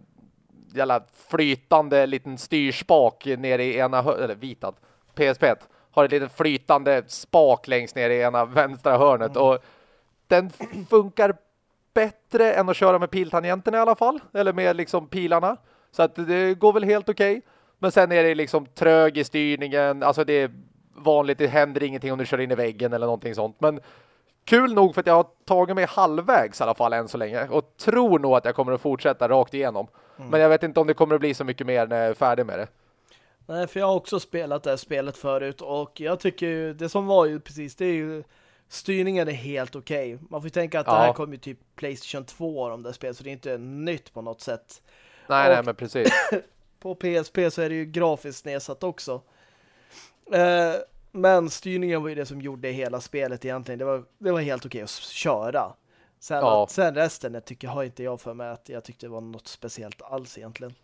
jävla flytande liten styrspak nere i ena eller Vitat, PSP har ett litet flytande spak längst ner i ena vänstra hörnet mm. och den funkar bättre än att köra med piltangenterna i alla fall. Eller med liksom pilarna. Så att det går väl helt okej. Okay. Men sen är det liksom trög i styrningen. Alltså det är vanligt, det händer ingenting om du kör in i väggen eller någonting sånt. Men kul nog för att jag har tagit mig halvvägs i alla fall än så länge. Och tror nog att jag kommer att fortsätta rakt igenom. Mm. Men jag vet inte om det kommer att bli så mycket mer när jag är färdig med det. Nej, för jag har också spelat det här spelet förut och jag tycker ju, det som var ju precis, det är ju styrningen är helt okej. Okay. Man får ju tänka att ja. det här kommer ju typ Playstation 2 om det spelet, så det är inte nytt på något sätt. Nej, och nej, men precis. (laughs) på PSP så är det ju grafiskt nedsatt också. Eh, men styrningen var ju det som gjorde hela spelet egentligen. Det var, det var helt okej att köra. Sen, ja. sen resten jag tycker, har inte jag för mig att jag tyckte det var något speciellt alls egentligen.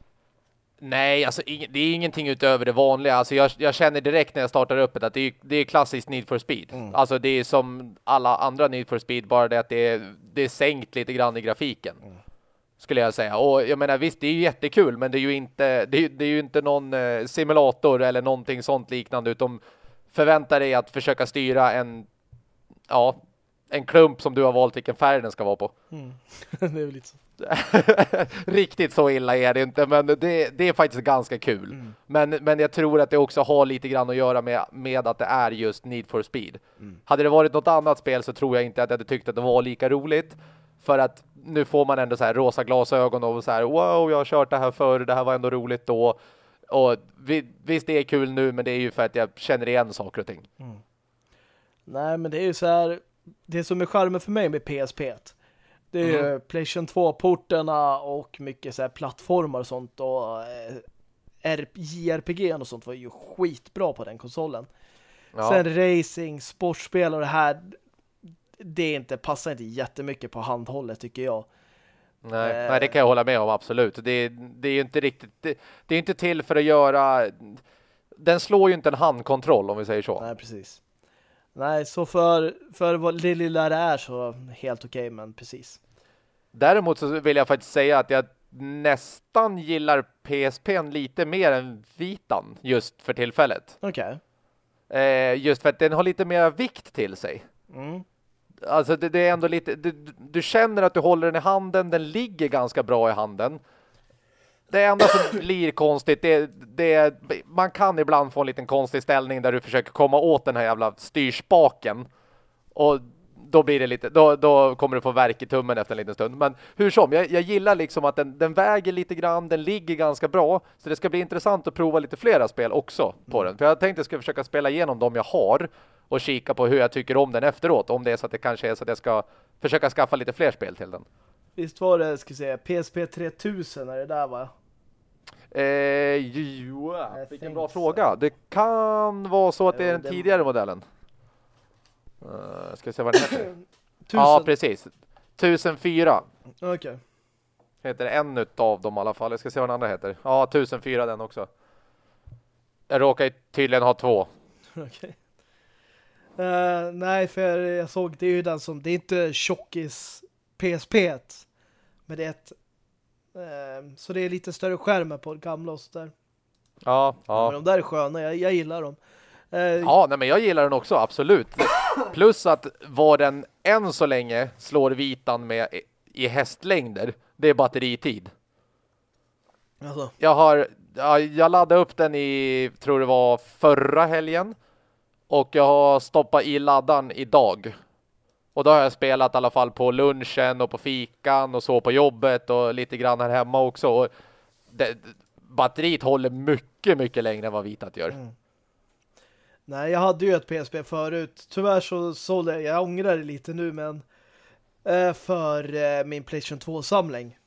Nej, alltså det är ingenting utöver det vanliga. Alltså jag, jag känner direkt när jag startar upp det att det är, det är klassiskt Need for Speed. Mm. Alltså det är som alla andra Need for Speed, bara det att det är, det är sänkt lite grann i grafiken. Mm. Skulle jag säga. Och jag menar, visst, det är ju jättekul, men det är ju inte, det är, det är ju inte någon eh, simulator eller någonting sånt liknande, utan förvänta dig att försöka styra en ja, en klump som du har valt vilken färg den ska vara på. Mm. (laughs) det är väl lite så. (laughs) Riktigt så illa är det inte, men det, det är faktiskt ganska kul. Mm. Men, men jag tror att det också har lite grann att göra med, med att det är just Need for Speed. Mm. Hade det varit något annat spel så tror jag inte att jag hade tyckt att det var lika roligt. För att nu får man ändå så här rosa glasögon och så här, wow, jag har kört det här förr, det här var ändå roligt då. Och visst, det är kul nu, men det är ju för att jag känner igen saker och ting. Mm. Nej, men det är ju så här, det som är charmen för mig med PSP Det är ju mm. PlayStation 2-porterna och mycket så här plattformar och sånt och eh, JRPG och sånt var ju skitbra på den konsolen. Ja. Sen racing, sportspel och det här det är inte, passar inte jättemycket på handhållet tycker jag. Nej, eh. nej, det kan jag hålla med om, absolut. Det, det är ju inte riktigt, det, det är inte till för att göra, den slår ju inte en handkontroll om vi säger så. Nej, precis. Nej, så för, för vad det lilla det är så helt okej, okay, men precis. Däremot så vill jag faktiskt säga att jag nästan gillar PSP lite mer än Vitan just för tillfället. Okej. Okay. Eh, just för att den har lite mer vikt till sig. Mm. Alltså det, det, är ändå lite, du, du känner att du håller den i handen, den ligger ganska bra i handen. Det enda som (coughs) blir konstigt, det, det, man kan ibland få en liten konstig ställning där du försöker komma åt den här jävla styrspaken. Och då blir det lite, då, då kommer du få verk i tummen efter en liten stund. Men hur som, jag, jag gillar liksom att den, den, väger lite grann, den ligger ganska bra. Så det ska bli intressant att prova lite flera spel också på den. För jag tänkte att jag ska försöka spela igenom de jag har och kika på hur jag tycker om den efteråt. Om det är så att det kanske är så att jag ska försöka skaffa lite fler spel till den. Visst var det, ska säga, PSP 3000 är det där va? Eh, jo, vilken bra so. fråga. Det kan vara så att det är den tidigare modellen. Uh, ska se vad den heter. (coughs) ja, precis. 1004. Okej. Okay. Heter en av dem i alla fall. Jag ska se vad den andra heter. Ja, 1004 den också. Jag råkar tydligen ha två. (laughs) Okej. Okay. Uh, nej, för jag såg det är ju den som, det är inte tjockis PSP men det är ett uh, så det är lite större skärmar på gamla och sådär. Ja, ja. Men de där är sköna, jag, jag gillar dem. Uh, ja, nej, men jag gillar den också, absolut. Plus att vad den än så länge slår vitan med i hästlängder, det är batteritid. Alltså. Jag har jag laddade upp den i, tror det var förra helgen. Och jag har stoppat i laddan idag. Och då har jag spelat i alla fall på lunchen och på fikan och så på jobbet och lite grann här hemma också. Och det, batteriet håller mycket, mycket längre än vad vitat gör. Mm. Nej, jag hade ju ett PSP förut. Tyvärr så sålde jag, jag ångrar det lite nu, men eh, för eh, min PlayStation 2-samling.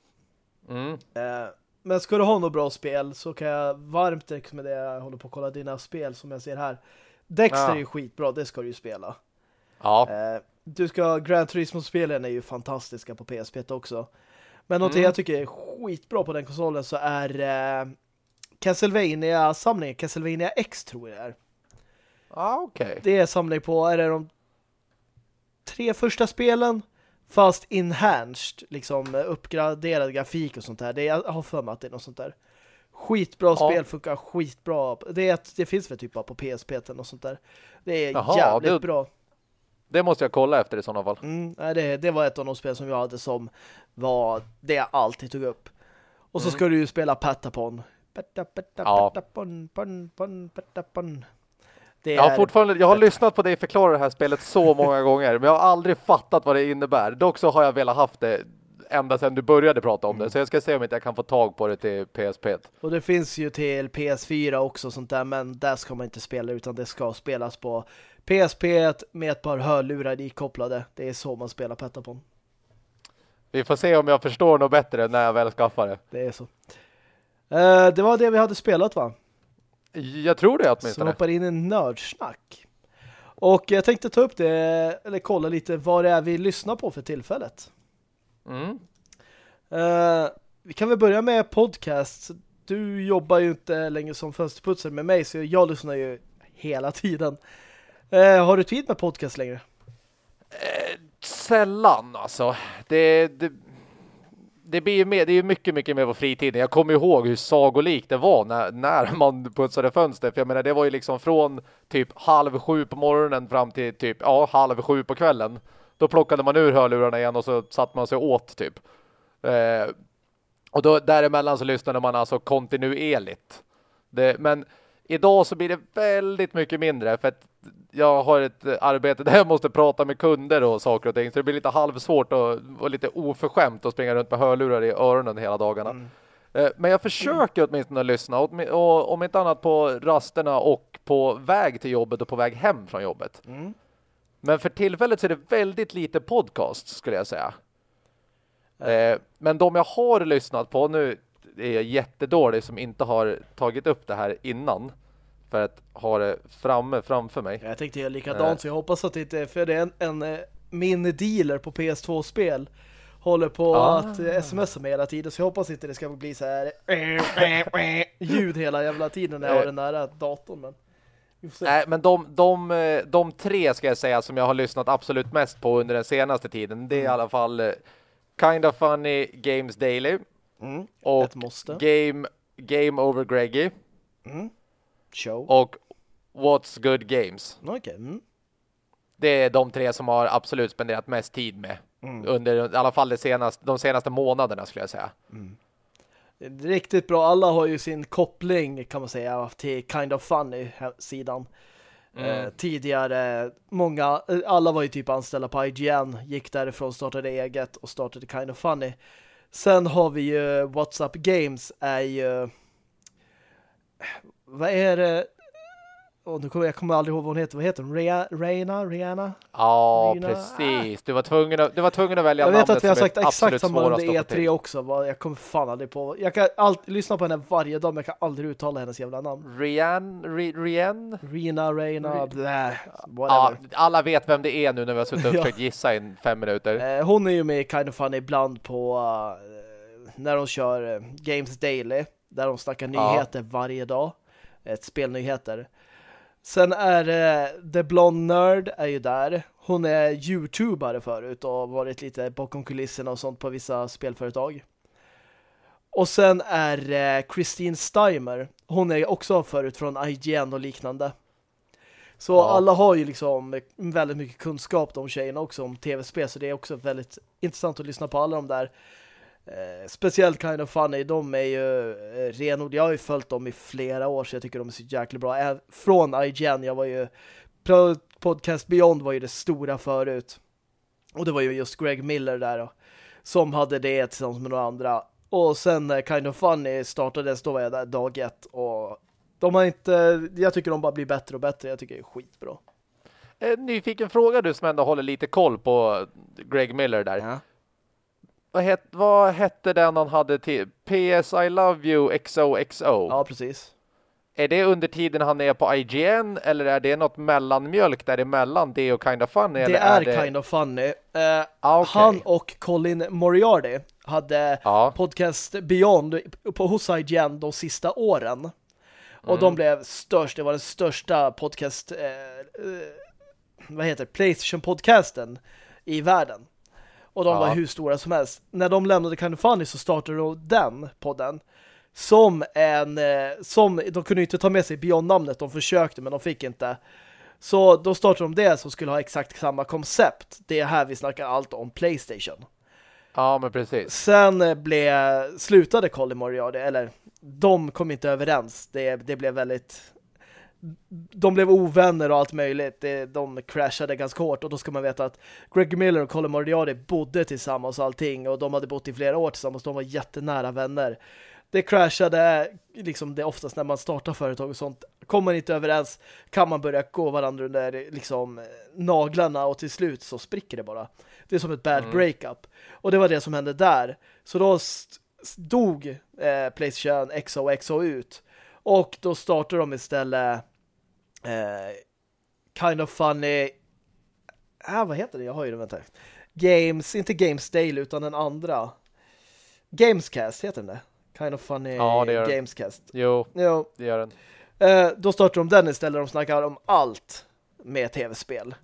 Mm. Eh, men ska du ha något bra spel så kan jag varmt rekommendera, jag håller på att kolla dina spel som jag ser här. Dexter ja. är ju skitbra, det ska du ju spela. Ja. Eh, du ska, Gran Turismo-spelen är ju fantastiska på PSP också. Men något mm. jag tycker är skitbra på den konsolen så är eh, Castlevania-samlingen, Castlevania X tror jag är. Ah, okay. Det är samling på, är det de tre första spelen fast enhanced, liksom uppgraderad grafik och sånt där. Det, jag har för mig att det är något sånt där. Skitbra ja. spel, funkar skitbra. Det, är, det finns väl typ på PSP och sånt där. Det är Jaha, jävligt det, bra. Det måste jag kolla efter i sådana fall. Mm, det, det var ett av de spel som jag hade som var det jag alltid tog upp. Och så mm. ska du ju spela Patapon. Patapon, Patapon, Patapon. Det jag har fortfarande, jag har lyssnat på dig förklara det här spelet så många gånger, men jag har aldrig fattat vad det innebär. Dock så har jag velat haft det ända sedan du började prata om mm. det. Så jag ska se om inte jag kan få tag på det till PSP. Och det finns ju till PS4 också sånt där, men där ska man inte spela utan det ska spelas på PSP med ett par hörlurar ikopplade. Det är så man spelar Petapon. Vi får se om jag förstår något bättre när jag väl skaffar det. Det är så. Uh, det var det vi hade spelat va? Jag tror det åtminstone. Så hoppar in en nördsnack. Och jag tänkte ta upp det, eller kolla lite vad det är vi lyssnar på för tillfället. Mm. Uh, vi kan väl börja med podcast. Du jobbar ju inte längre som fönsterputsare med mig så jag lyssnar ju hela tiden. Uh, har du tid med podcast längre? Uh, sällan alltså. Det, det, det blir ju med, det är mycket, mycket mer på fritiden. Jag kommer ihåg hur sagolikt det var när, när man putsade fönster. För jag menar, det var ju liksom från typ halv sju på morgonen fram till typ, ja, halv sju på kvällen. Då plockade man ur hörlurarna igen och så satt man sig åt typ. Eh, och då däremellan så lyssnade man alltså kontinuerligt. Det, men idag så blir det väldigt mycket mindre för att jag har ett arbete där jag måste prata med kunder och saker och ting. Så det blir lite halvsvårt och, och lite oförskämt att springa runt med hörlurar i öronen hela dagarna. Mm. Eh, men jag försöker åtminstone att lyssna, och, om inte annat på rasterna och på väg till jobbet och på väg hem från jobbet. Mm. Men för tillfället så är det väldigt lite podcast skulle jag säga. Eh, men de jag har lyssnat på nu är jättedålig som inte har tagit upp det här innan för att ha det framme framför mig. Jag tänkte göra likadant så jag hoppas att det inte är för det är en, en eh, min dealer på PS2-spel håller på Ah. att eh, smsa mig hela tiden så jag hoppas inte det ska bli så här ljud hela jävla tiden när jag har den nära datorn men. Nej, men de, de, eh, de tre ska jag säga som jag har lyssnat absolut mest på under den senaste tiden. Det är i alla fall eh, Kind of Funny Games Daily Mm. och. Game, Game Over Greggy Show. och What's Good Games. Okej. Mm. Det är de tre som har absolut spenderat mest tid med. Mm. Under i alla fall senaste, de senaste månaderna skulle jag säga. Är Riktigt bra. Alla har ju sin koppling kan man säga till Kind of Funny-sidan. Eh, tidigare, många, eh, alla var ju typ anställda på IGN, gick därifrån, startade eget och startade Kind of Funny. Sen har vi ju WhatsApp Games är ju vad är det? Oh, nu kommer jag kommer aldrig ihåg vad hon heter. Vad heter hon? Rea, Reina? Rihanna? Ja, Rina- precis. Du var tvungen att, du var tvungen att välja Jag vet att vi har sagt exakt samma under att få E3 till. också. Jag kommer fan aldrig på. Jag kan alltid lyssna på henne varje dag men jag kan aldrig uttala hennes jävla namn. Rian, Ri- Rian? Rina, Reina, blä, Ja, alla vet vem det är nu när vi har suttit och (laughs) Ja. försökt gissa i fem minuter. Eh, hon är ju med i Kind of Funny ibland på eh, när de kör eh, Games Daily där de snackar Ja. nyheter varje dag. Ett spelnyheter. Sen är eh, The Blonde Nerd är ju där. Hon är YouTubare förut och har varit lite bakom kulisserna och sånt på vissa spelföretag. Och sen är eh, Christine Steimer. Hon är också förut från IGN och liknande. Så Ja. alla har ju liksom väldigt mycket kunskap de tjejerna också om tv-spel så det är också väldigt intressant att lyssna på alla de där eh, speciellt Kind of Funny, de är ju eh, renod. Jag har ju följt dem i flera år så jag tycker de är så jäkla bra. Ä- Från IGN, jag var ju Podcast Beyond var ju det stora förut. Och det var ju just Greg Miller där då, som hade det tillsammans med några andra. Och sen när Kind of Funny startades, då var jag där dag ett och de har inte, jag tycker de bara blir bättre och bättre. Jag tycker det är skitbra. Eh, nyfiken fråga du som ändå håller lite koll på Greg Miller där. Ja. Vad, het, vad hette den han hade till? PS I Love You XOXO. ja, precis. Är det under tiden han är på IGN eller är det något mellanmjölk däremellan det och Kind of Funny? Det eller är, det... Kind of Funny. Eh, Ah, okej. Han och Colin Moriarty hade Ja. podcast Beyond på hos IGN de sista åren. Och Mm. de blev störst. Det var den största podcast eh, eh, vad heter? Playstation-podcasten i världen. Och de Ja. var hur stora som helst. När de lämnade Kind of Funny så startade de den podden som en eh, som de kunde inte ta med sig Beyond-namnet. De försökte men de fick inte. Så då startade de det som skulle ha exakt samma koncept. Det är här vi snackar allt om Playstation. ja, men precis. Sen eh, blev, slutade Colin Moriarty, eller de kom inte överens. Det, det blev väldigt... De blev ovänner och allt möjligt. De crashade ganska hårt och då ska man veta att Greg Miller och Colin Moriarty bodde tillsammans och allting och de hade bott i flera år tillsammans. De var jättenära vänner. Det crashade liksom det oftast när man startar företag och sånt. Kommer man inte överens kan man börja gå varandra under liksom naglarna och till slut så spricker det bara. Det är som ett bad breakup. Och det var det som hände där. Så då dog eh, Playstation XOXO ut. Och då startade de istället Kind of Funny ah, vad heter det? Jag har ju det, vänta. Games, inte Games Daily utan den andra. Gamescast heter den det. Kind of Funny Ja, det gör den. Gamescast. Jo, Jo, det gör den. Eh, då startar de den istället. De snackar om allt med tv-spel.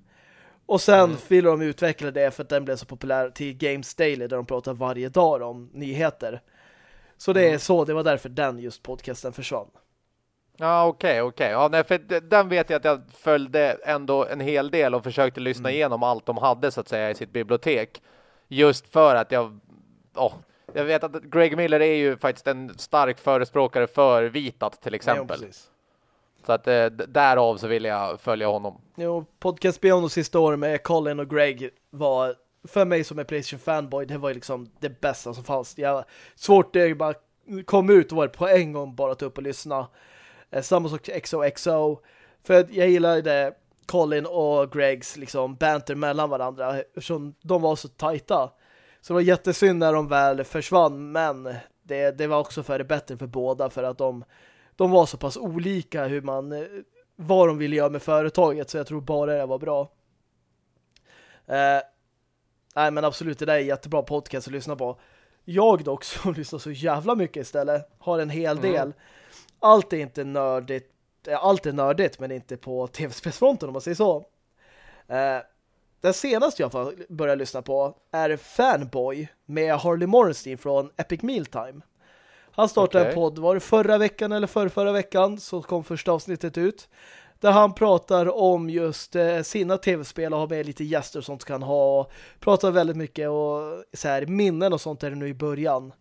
Och sen Mm. ville de utveckla det för att den blev så populär till Games Daily där de pratar varje dag om nyheter. Så det är Mm. så, det var därför den just podcasten försvann. Ja, okej, okej. Ja, nej, för den vet jag att jag följde ändå en hel del och försökte lyssna igenom allt de hade så att säga i sitt bibliotek. Just för att jag... åh, jag vet att Greg Miller är ju faktiskt en stark förespråkare för Vitat till exempel. Precis. så att eh, därav så vill jag följa honom. Jo, Podcast Beyond de sista åren med Colin och Greg var för mig som är Playstation fanboy, det var ju liksom det bästa som fanns. Jag, svårt det bara kom ut och var på en gång bara att upp och lyssna. Eh, samma sak XOXO. För jag gillade Colin och Gregs liksom banter mellan varandra eftersom de var så tajta. Så det var jättesynd när de väl försvann, men det, det var också för det bättre för båda för att de, de var så pass olika hur man eh, vad de ville göra med företaget så jag tror bara det var bra. Eh, nej men absolut, det där är jättebra podcast att lyssna på. Jag dock (laughs) som lyssnar så jävla mycket istället har en hel mm. Allt är inte nördigt eh, allt är nördigt men inte på tv-spelsfronten om man säger så. Eh, den senaste jag började lyssna på är Fanboy med Harley Morrenstein från Epic Mealtime. Han startade okay. en podd, var det förra veckan eller förra, förra veckan så kom första avsnittet ut. Där han pratar om just eh, sina tv-spel och har med lite gäster och sånt kan ha. Och pratar väldigt mycket och så här, minnen och sånt är det nu i början.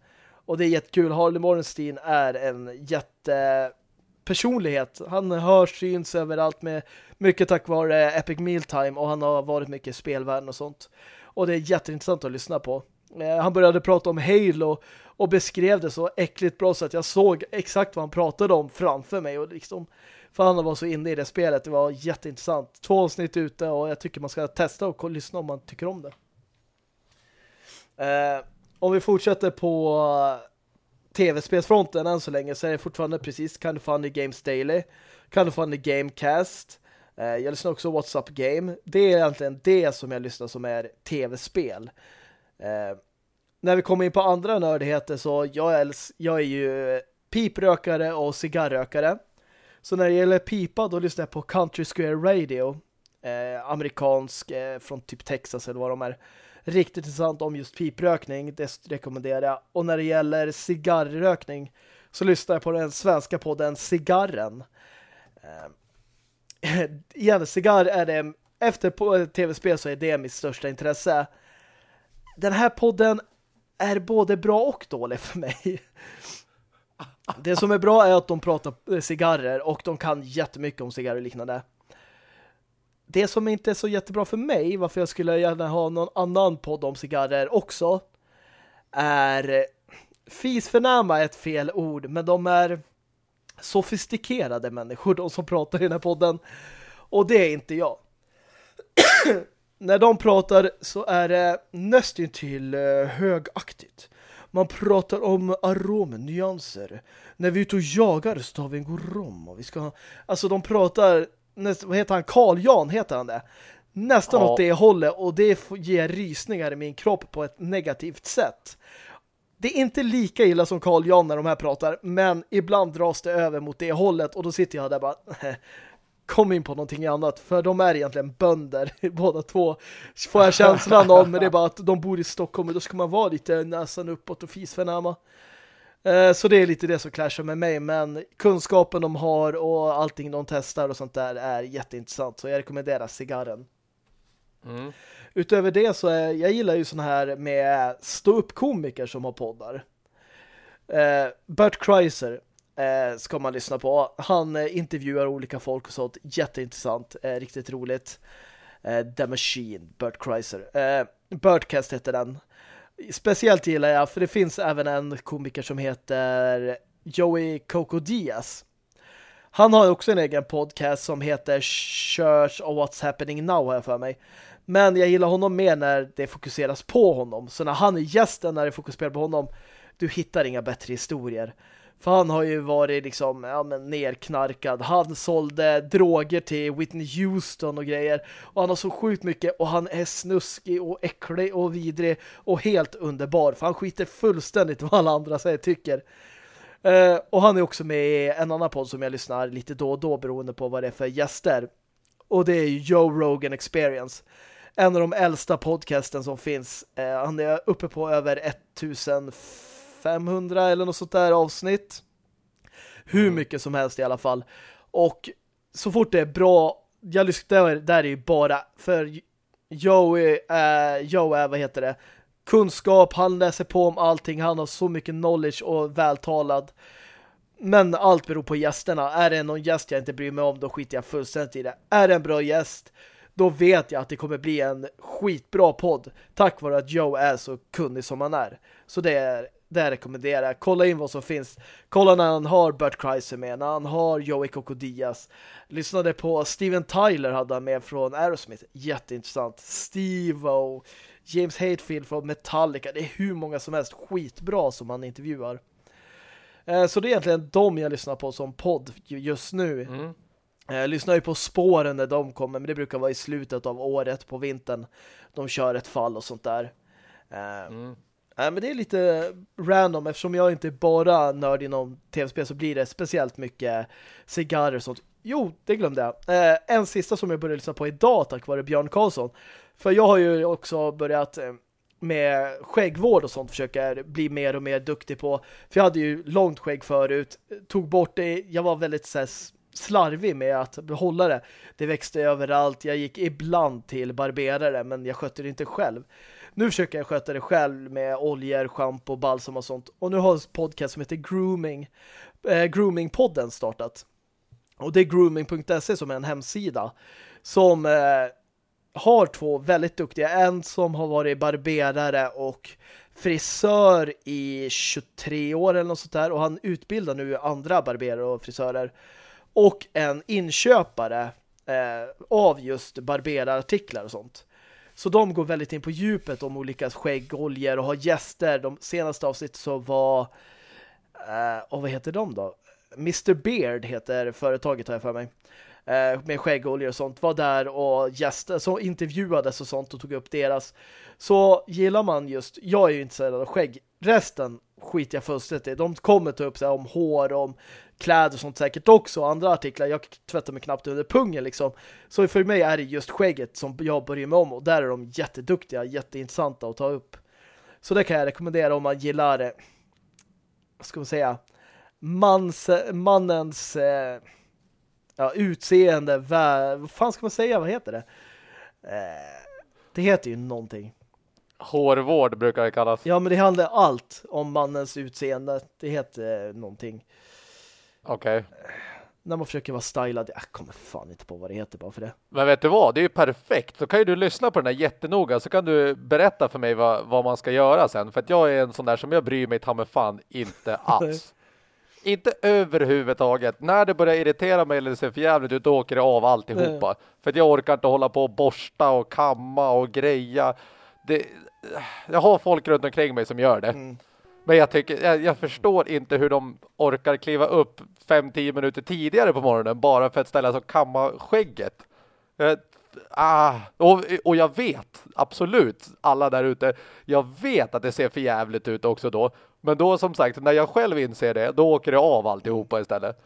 Och det är jättekul. Harley Morgenstein är en jättepersonlighet. Han hörs, syns överallt med mycket tack vare Epic Mealtime och han har varit mycket i spelvärlden och sånt. Och det är jätteintressant att lyssna på. Eh, han började prata om Halo och beskrev det så äckligt bra så att jag såg exakt vad han pratade om framför mig och liksom för han var så inne i det spelet. Det var jätteintressant. Två avsnitt ute och jag tycker man ska testa och lyssna om man tycker om det. Eh, om vi fortsätter på eh, tv-spelsfronten än så länge så är det fortfarande precis Kind of Funny Games Daily, Kind of Funny Gamecast. Eh, jag lyssnar också WhatsApp Game. Det är egentligen det som jag lyssnar som är tv-spel. Eh, när vi kommer in på andra nördigheter så jag, älsk, jag är ju piprökare och cigarrökare. Så när det gäller pipa då lyssnar jag på Country Square Radio. Eh, amerikansk eh, från typ Texas eller vad de är. Riktigt intressant om just piprökning. Det rekommenderar jag. Och när det gäller cigarrrökning så lyssnar jag på den svenska podden Cigarren. Eh, (laughs) igen, cigarr är det efter på tv-spel så är det mitt största intresse. Den här podden är både bra och dålig för mig. (laughs) Det som är bra är att de pratar eh, cigarrer och de kan jättemycket om cigarrer och liknande. Det som inte är så jättebra för mig, varför jag skulle gärna ha någon annan podd om cigarrer också, är fisförnäma är ett fel ord, men de är sofistikerade människor, de som pratar i den här podden. Och det är inte jag. (clears throat) När de pratar så är det nästan till eh, högaktigt. Man pratar om aromen, nyanser. När vi är ute och jagar så tar vi en god rom. Och vi ska. Alltså de pratar, näst, vad heter han? Karl Jan heter han det. Nästan ja. åt det hållet och det ger rysningar i min kropp på ett negativt sätt. Det är inte lika illa som Karl Jan när de här pratar, men ibland dras det över mot det hållet och då sitter jag där bara (laughs) kom in på någonting annat för de är egentligen bönder (laughs) båda två får jag känslan av men det är bara att de bor i Stockholm och då ska man vara lite näsan uppåt och fisförnäma så det är lite det som clashar med mig men kunskapen de har och allting de testar och sånt där är jätteintressant så jag rekommenderar cigarren mm. utöver det så är, jag gillar ju sån här med stå-upp-komiker som har poddar eh, Bert Kreiser eh, ska man lyssna på. Han eh, intervjuar olika folk och sånt. Jätteintressant. Eh, riktigt roligt. Eh, The Machine, Bert Kreiser. Eh, Birdcast heter den. Speciellt gillar jag, för det finns även en komiker som heter Joey Coco Diaz. Han har också en egen podcast som heter Church of What's Happening Now har jag för mig. Men jag gillar honom mer när det fokuseras på honom. Så när han är gästen, när det fokuserar på honom, du hittar inga bättre historier. För han har ju varit liksom ja, men nerknarkad. Han sålde droger till Whitney Houston och grejer. Och han har så sjukt mycket och han är snuskig och äcklig och vidrig och helt underbar. För han skiter fullständigt vad alla andra säger tycker. Eh, och han är också med i en annan podd som jag lyssnar lite då och då beroende på vad det är för gäster. Och det är Joe Rogan Experience. En av de äldsta podcasten som finns. Eh, han är uppe på över 1000 500 eller något sånt där avsnitt. Hur mm. mycket som helst i alla fall. Och så fort det är bra, jag lyssnar, där är ju bara för Joey, äh, Joe är, vad heter det? Kunskap, han läser på om allting, han har så mycket knowledge och vältalad. Men allt beror på gästerna. Är det någon gäst jag inte bryr mig om, då skiter jag fullständigt i det. Är det en bra gäst, då vet jag att det kommer bli en skitbra podd. Tack vare att Joe är så kunnig som han är. Så det är det rekommenderar jag. Kolla in vad som finns. Kolla när han har Bert Kreischer med, när han har Joey Coco Diaz. Lyssnade på Steven Tyler hade han med från Aerosmith. Jätteintressant. Steve och James Hatefield från Metallica. Det är hur många som helst skitbra som han intervjuar. Eh, så det är egentligen de jag lyssnar på som podd just nu. Mm. Jag eh, lyssnar ju på spåren när de kommer, men det brukar vara i slutet av året på vintern. De kör ett fall och sånt där. Eh, Nej, men det är lite random eftersom jag inte bara nörd inom tv-spel så blir det speciellt mycket cigarrer och sånt. Jo, det glömde jag. Eh, en sista som jag började lyssna på idag tack vare Björn Karlsson. För jag har ju också börjat eh, med skäggvård och sånt försöker bli mer och mer duktig på. För jag hade ju långt skägg förut. Tog bort det. Jag var väldigt så här, slarvig med att behålla det. Det växte överallt. Jag gick ibland till barberare men jag skötte det inte själv. Nu försöker jag sköta det själv med oljor, schampo, balsam och sånt. Och nu har jag en podcast som heter Grooming. Eh, Grooming-podden startat. Och det är grooming.se som är en hemsida som eh, har två väldigt duktiga. En som har varit barberare och frisör i 23 år eller något sånt där. Och han utbildar nu andra barberare och frisörer. Och en inköpare eh, av just barberarartiklar och sånt. Så de går väldigt in på djupet om olika skäggoljor och har gäster. De senaste avsnittet så var... Eh, och vad heter de då? Mr. Beard heter företaget har jag för mig. Eh, med skäggoljor och sånt var där och gäster så intervjuades och sånt och tog upp deras. Så gillar man just, jag är ju intresserad av skägg. Resten skiter jag fullständigt i. De kommer ta upp så här, om hår, om kläder och sånt säkert också. Andra artiklar, jag tvättar mig knappt under pungen liksom. Så för mig är det just skägget som jag börjar med om och där är de jätteduktiga, jätteintressanta att ta upp. Så det kan jag rekommendera om man gillar det. Vad ska man säga? Mans, mannens eh, ja, utseende, vad fan ska man säga, vad heter det? Eh, det heter ju någonting. Hårvård brukar det kallas. Ja, men det handlar allt om mannens utseende. Det heter någonting. Okej. Okay. När man försöker vara stylad. Jag kommer fan inte på vad det heter bara för det. Men vet du vad? Det är ju perfekt. Så kan ju du lyssna på den här jättenoga. Så kan du berätta för mig vad, vad man ska göra sen. För att jag är en sån där som jag bryr mig ta med fan inte (laughs) alls. Inte överhuvudtaget. När det börjar irritera mig eller ser för jävligt ut, då åker det av alltihopa. Mm. För jag orkar inte hålla på och borsta och kamma och greja. Det, jag har folk runt omkring mig som gör det. Mm. Men jag tycker, jag, jag, förstår inte hur de orkar kliva upp 5-10 minuter tidigare på morgonen bara för att ställa sig och kamma skägget. Jag, ah, och, och jag vet, absolut, alla där ute, jag vet att det ser för jävligt ut också då. Men då som sagt, när jag själv inser det, då åker det av alltihopa istället.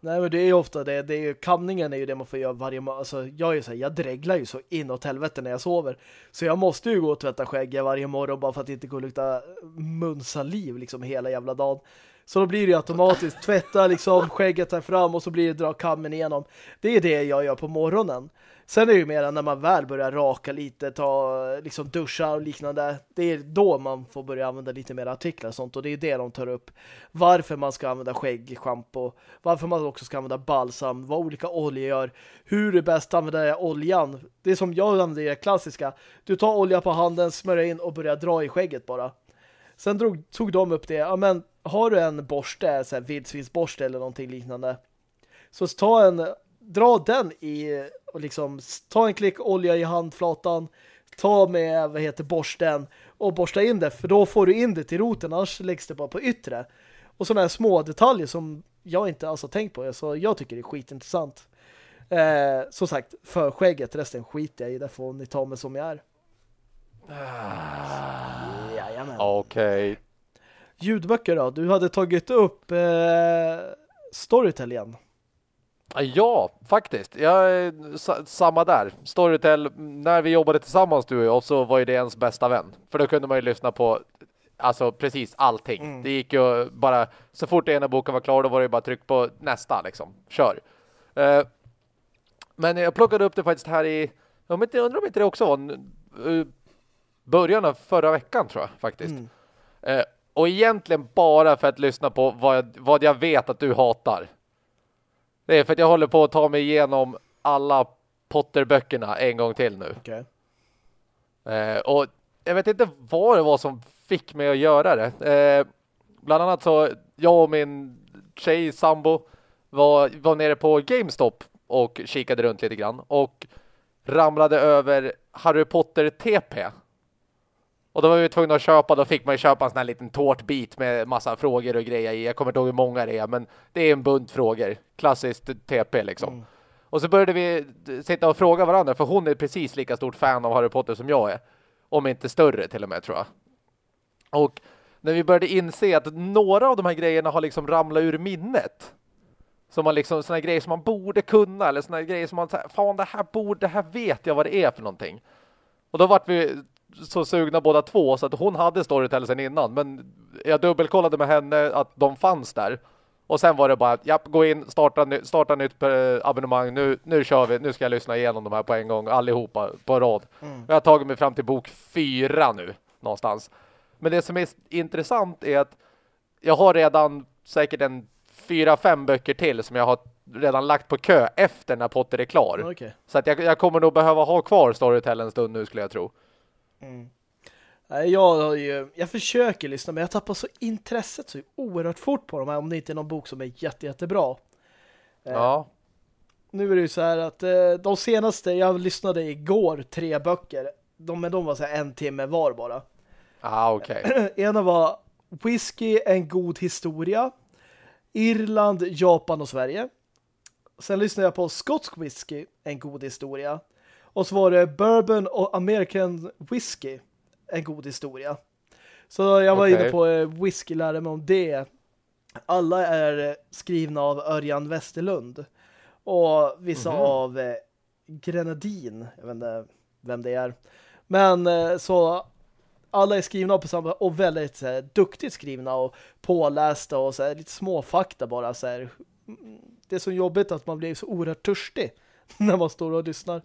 Nej men det är ju ofta det, det är ju, kamningen är ju det man får göra varje morgon. Alltså jag är ju så här, jag dreglar ju så inåt helvete när jag sover. Så jag måste ju gå och tvätta skägget varje morgon bara för att inte gå och lukta eh, munsaliv liksom hela jävla dagen. Så då blir det ju automatiskt tvätta liksom skägget här fram och så blir det dra kammen igenom. Det är det jag gör på morgonen. Sen är det ju mer när man väl börjar raka lite, ta liksom duscha och liknande. Det är då man får börja använda lite mer artiklar och sånt. Och det är det de tar upp. Varför man ska använda skäggschampo. Varför man också ska använda balsam. Vad olika oljor gör. Hur är bäst att använda oljan. Det är som jag använder det klassiska. Du tar olja på handen, smörjer in och börjar dra i skägget bara. Sen drog, tog de upp det. Ja men har du en borste, så här vildsvinsborste eller någonting liknande. Så ta en dra den i och liksom ta en klick olja i handflatan, ta med vad heter borsten och borsta in det för då får du in det till roten annars läggs det bara på yttre. Och sådana här små detaljer som jag inte alls har tänkt på så jag tycker det är skitintressant. Eh, som sagt, för skägget resten skiter jag i, det får ni ta mig som jag är. Ah, Jajamän. Okej. Okay. Ljudböcker då? Du hade tagit upp eh, Storytel igen. Ja, faktiskt. Jag, samma där. Storytel, när vi jobbade tillsammans du och jag så var ju det ens bästa vän. För då kunde man ju lyssna på alltså precis allting. Mm. Det gick ju bara, så fort ena boken var klar då var det bara tryck på nästa liksom. Kör. Uh, men jag plockade upp det faktiskt här i, jag undrar om inte det också var uh, början av förra veckan tror jag faktiskt. Mm. Uh, och egentligen bara för att lyssna på vad jag, vad jag vet att du hatar. Det är för att jag håller på att ta mig igenom alla Potter-böckerna en gång till nu. Okay. Eh, och jag vet inte vad det var som fick mig att göra det. Eh, bland annat så, jag och min tjej, sambo, var, var nere på GameStop och kikade runt lite grann. Och ramlade över Harry Potter TP. Och då var vi tvungna att köpa, då fick man ju köpa en sån här liten tårtbit med massa frågor och grejer i. Jag kommer inte ihåg hur många det är, men det är en bunt frågor. Klassiskt TP liksom. Mm. Och så började vi sitta och fråga varandra, för hon är precis lika stort fan av Harry Potter som jag är. Om inte större till och med, tror jag. Och när vi började inse att några av de här grejerna har liksom ramlat ur minnet. Som man liksom, såna grejer som man borde kunna, eller såna grejer som man fan det här borde, det här vet jag vad det är för någonting. Och då vart vi så sugna båda två så att hon hade Storytel sen innan. Men jag dubbelkollade med henne att de fanns där. Och sen var det bara, ja, gå in, starta, starta nytt eh, abonnemang. Nu, nu kör vi, nu ska jag lyssna igenom de här på en gång, allihopa på rad. Mm. Jag har tagit mig fram till bok fyra nu, någonstans. Men det som är intressant är att jag har redan säkert en fyra, fem böcker till som jag har redan lagt på kö efter när Potter är klar. Okay. Så att jag, jag, kommer nog behöva ha kvar Storytel en stund nu skulle jag tro. Mm. Jag, ju, jag försöker lyssna men jag tappar så intresset så oerhört fort på de här om det inte är någon bok som är jätte, jättebra. Eh, ja. Nu är det ju så här att eh, de senaste, jag lyssnade igår tre böcker. De, men de var så här en timme var bara. Ah, okej. Okay. (clears throat) Ena var Whisky, en god historia. Irland, Japan och Sverige. Sen lyssnade jag på skotsk whisky, en god historia. Och så var det Bourbon och American Whisky, en god historia. Så jag var okay. inne på eh, whisky, lärde mig om det. Alla är skrivna av Örjan Westerlund. Och vissa mm -hmm. av eh, Grenadin. Jag vet inte vem det är. Men eh, så alla är skrivna på samma och väldigt så här, duktigt skrivna och pålästa och så här, lite småfakta bara så här. Det är så jobbigt att man blir så oerhört törstig (laughs) när man står och lyssnar.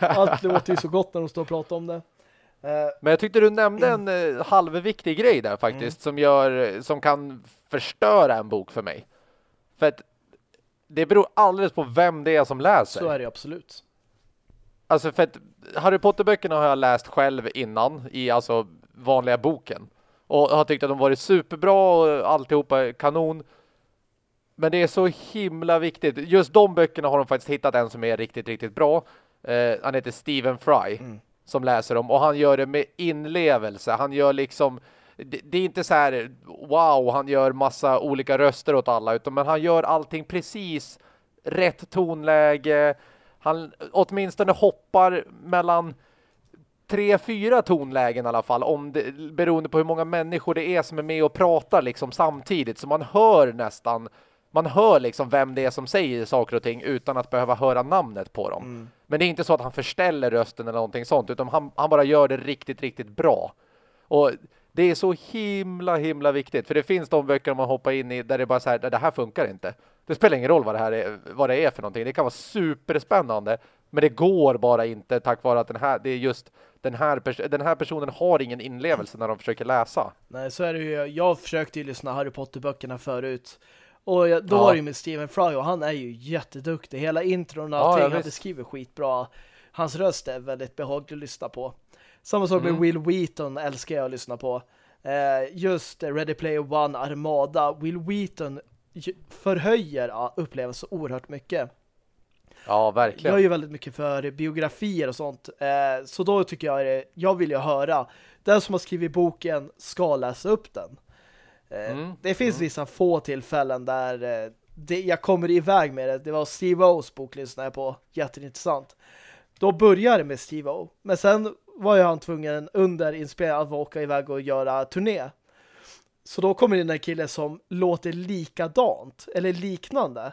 Allt låter ju så gott när de står och pratar om det. Eh, Men jag tyckte du nämnde en uh, halvviktig grej där faktiskt mm. som gör som kan förstöra en bok för mig. För att det beror alldeles på vem det är som läser. Så är det absolut. Alltså för att Harry Potter-böckerna har jag läst själv innan i alltså vanliga boken. Och har tyckt att de varit superbra och alltihopa kanon. Men det är så himla viktigt. Just de böckerna har de faktiskt hittat en som är riktigt, riktigt bra. Eh, han heter Stephen Fry mm. som läser dem. Och han gör det med inlevelse. Han gör liksom... Det, det, är inte så här, wow, han gör massa olika röster åt alla. Utan men han gör allting precis rätt tonläge. Han åtminstone hoppar mellan tre, fyra tonlägen i alla fall om det, beroende på hur många människor det är som är med och pratar liksom samtidigt så man hör nästan man hör liksom vem det är som säger saker och ting utan att behöva höra namnet på dem. Mm. Men det är inte så att han förställer rösten eller någonting sånt utan han, han bara gör det riktigt, riktigt bra. Och det är så himla, himla viktigt. För det finns de böcker man hoppar in i där det bara så här, det här funkar inte. Det spelar ingen roll vad det här är, vad det är för någonting. Det kan vara superspännande. Men det går bara inte tack vare att den här, det är just den här, den här personen har ingen inlevelse när de försöker läsa. Nej, så är det ju. Jag försökte ju lyssna Harry Potter-böckerna förut. Och jag, då ja. var det ju med Stephen Fry och han är ju jätteduktig. Hela intron och allting, ja, han beskriver skitbra. Hans röst är väldigt behaglig att lyssna på. Samma sak med mm. Will Wheaton älskar jag att lyssna på. Eh, just Ready Player One Armada. Will Wheaton förhöjer upplevelsen oerhört mycket. Ja, verkligen. Jag är ju väldigt mycket för biografier och sånt. Eh, så då tycker jag det, jag vill ju höra. Den som har skrivit boken ska läsa upp den. Eh, mm. Det finns mm. vissa få tillfällen där eh, det, jag kommer iväg med det. Det var Steve O's bok lyssnade jag på. Jätteintressant. Då började det med Steve O. Men sen var han tvungen under inspelningen att åka iväg och göra turné. Så då kommer det in en kille som låter likadant eller liknande.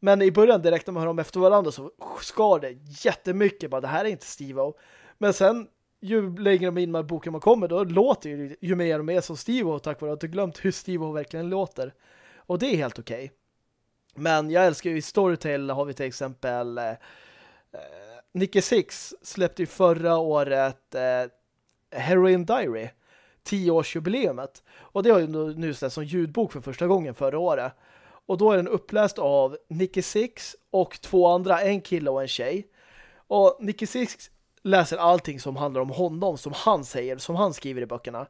Men i början direkt när man hör dem efter varandra så skar det jättemycket. Bara, det här är inte Steve-O. Men sen ju längre in med boken man kommer då låter ju, ju mer och mer som Steve tack vare att du glömt hur Steve verkligen låter. Och det är helt okej. Okay. Men jag älskar ju i Storytale har vi till exempel eh, eh, Nicky Six släppte ju förra året eh, Heroin Diary tioårsjubileumet. Och det har ju nu släppts som ljudbok för första gången förra året. Och då är den uppläst av Nicky Six och två andra, en kille och en tjej. Och Nicky Six läser allting som handlar om honom, som han säger, som han skriver i böckerna.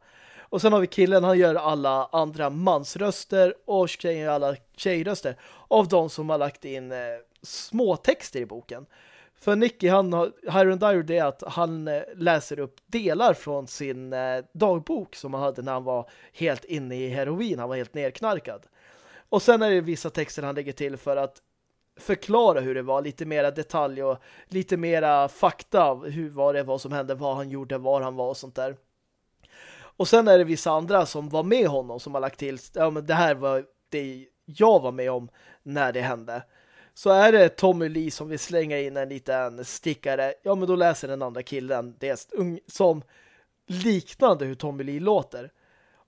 Och sen har vi killen, han gör alla andra mansröster och tjejen gör alla tjejröster av de som har lagt in eh, små texter i boken. För Nicky, han har, Hiron Dyer, det är att han eh, läser upp delar från sin eh, dagbok som han hade när han var helt inne i heroin. Han var helt nerknarkad. Och sen är det vissa texter han lägger till för att förklara hur det var, lite mera detalj och lite mera fakta hur var det vad som hände, vad han gjorde, var han var och sånt där. Och sen är det vissa andra som var med honom som har lagt till, ja men det här var det jag var med om när det hände. Så är det Tommy Lee som vill slänga in en liten stickare, ja men då läser den andra killen det som liknande hur Tommy Lee låter.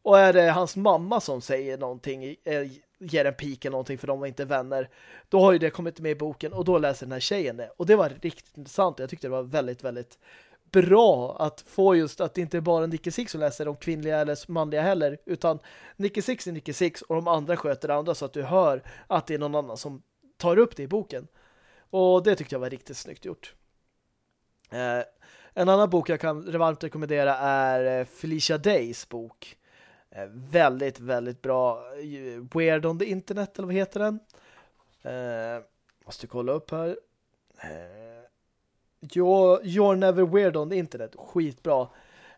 Och är det hans mamma som säger någonting, eh, ger en pik eller någonting för de var inte vänner, då har ju det kommit med i boken och då läser den här tjejen det. Och det var riktigt intressant. Jag tyckte det var väldigt, väldigt bra att få just att det inte är bara Nicky Six som läser de kvinnliga eller manliga heller, utan Nicky Six är Nicky Six och de andra sköter det andra så att du hör att det är någon annan som tar upp det i boken. Och det tyckte jag var riktigt snyggt gjort. Eh, en annan bok jag kan varmt rekommendera är eh, Felicia Days bok. Eh, väldigt, väldigt bra. Eh, weird on the Internet, eller vad heter den? Eh, måste kolla upp här. Eh, you're, you're Never Weird on the Internet. Skitbra.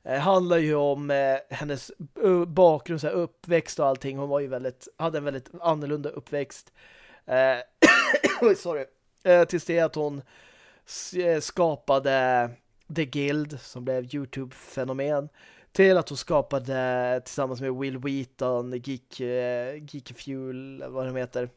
Eh, handlar ju om eh, hennes eh, bakgrund, så här, uppväxt och allting. Hon var ju väldigt, hade en väldigt annorlunda uppväxt. Eh, (coughs) sorry. Eh, tills det att hon eh, skapade The Guild som blev Youtube-fenomen till att hon skapade tillsammans med Will Wheaton, Geek, eh, Geek Fuel, vad de heter.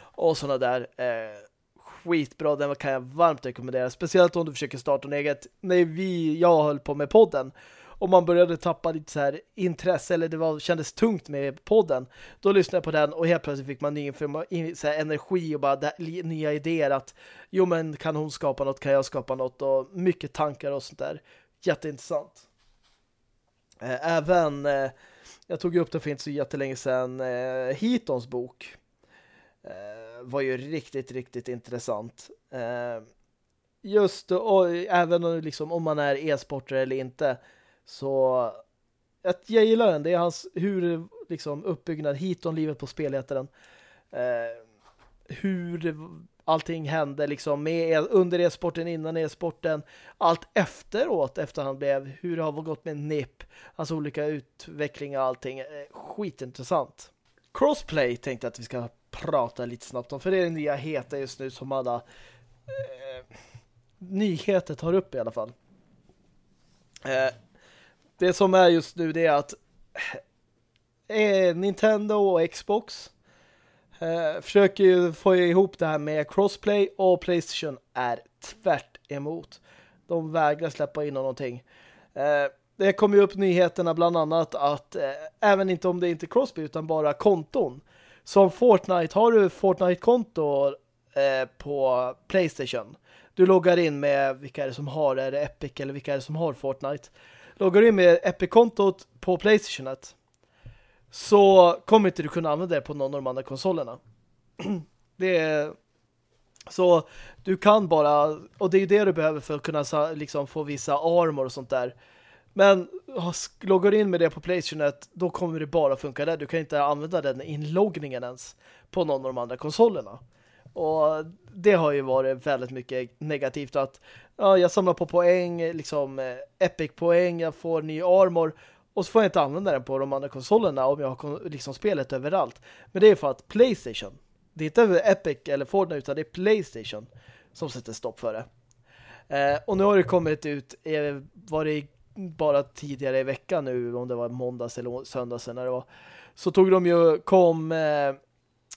Och sådana där. Eh, skitbra, den kan jag varmt rekommendera. Speciellt om du försöker starta en eget. När vi, jag höll på med podden och man började tappa lite så här intresse eller det var, kändes tungt med podden. Då lyssnade jag på den och helt plötsligt fick man ny så här, energi och bara där, nya idéer att jo men kan hon skapa något, kan jag skapa något och mycket tankar och sånt där. Jätteintressant. Eh, även, eh, jag tog upp det för inte så jättelänge sedan, eh, Hitons bok var ju riktigt, riktigt intressant. Just, och även liksom, om man är e-sportare eller inte, så att jag gillar den. Det är hans, hur liksom uppbyggnad, Hiton, livet på den. hur allting hände liksom med under e-sporten, innan e-sporten, allt efteråt efter han blev, hur det har gått med NIP, alltså olika utvecklingar och allting. Eh, skitintressant. Crossplay tänkte jag att vi ska prata lite snabbt om, för det är det nya heta just nu som alla eh, nyheter tar upp i alla fall. Eh, det som är just nu det är att eh, Nintendo och Xbox Eh, försöker ju få ihop det här med crossplay och Playstation är tvärt emot. De vägrar släppa in någonting. Eh, det kom ju upp nyheterna bland annat att eh, även inte om det är inte crossplay utan bara konton. Som Fortnite, har du Fortnite-konto eh, på Playstation? Du loggar in med vilka är det som har, är det Epic eller vilka är det som har Fortnite? Loggar in med Epic-kontot på Playstationet så kommer inte du kunna använda det på någon av de andra konsolerna. (clears throat) det är så du kan bara och det är ju det du behöver för att kunna liksom få vissa armor och sånt där. Men loggar in med det på Playstation då kommer det bara funka där. Du kan inte använda den inloggningen ens på någon av de andra konsolerna. Och det har ju varit väldigt mycket negativt att ja, jag samlar på poäng, liksom eh, epic poäng, jag får ny armor och så får jag inte använda den på de andra konsolerna om jag har liksom spelet överallt. Men det är för att Playstation, det är inte Epic eller Fortnite utan det är Playstation som sätter stopp för det. Eh, och nu har det kommit ut, eh, var det bara tidigare i veckan nu, om det var måndags eller söndags när det var, så tog de ju, kom eh,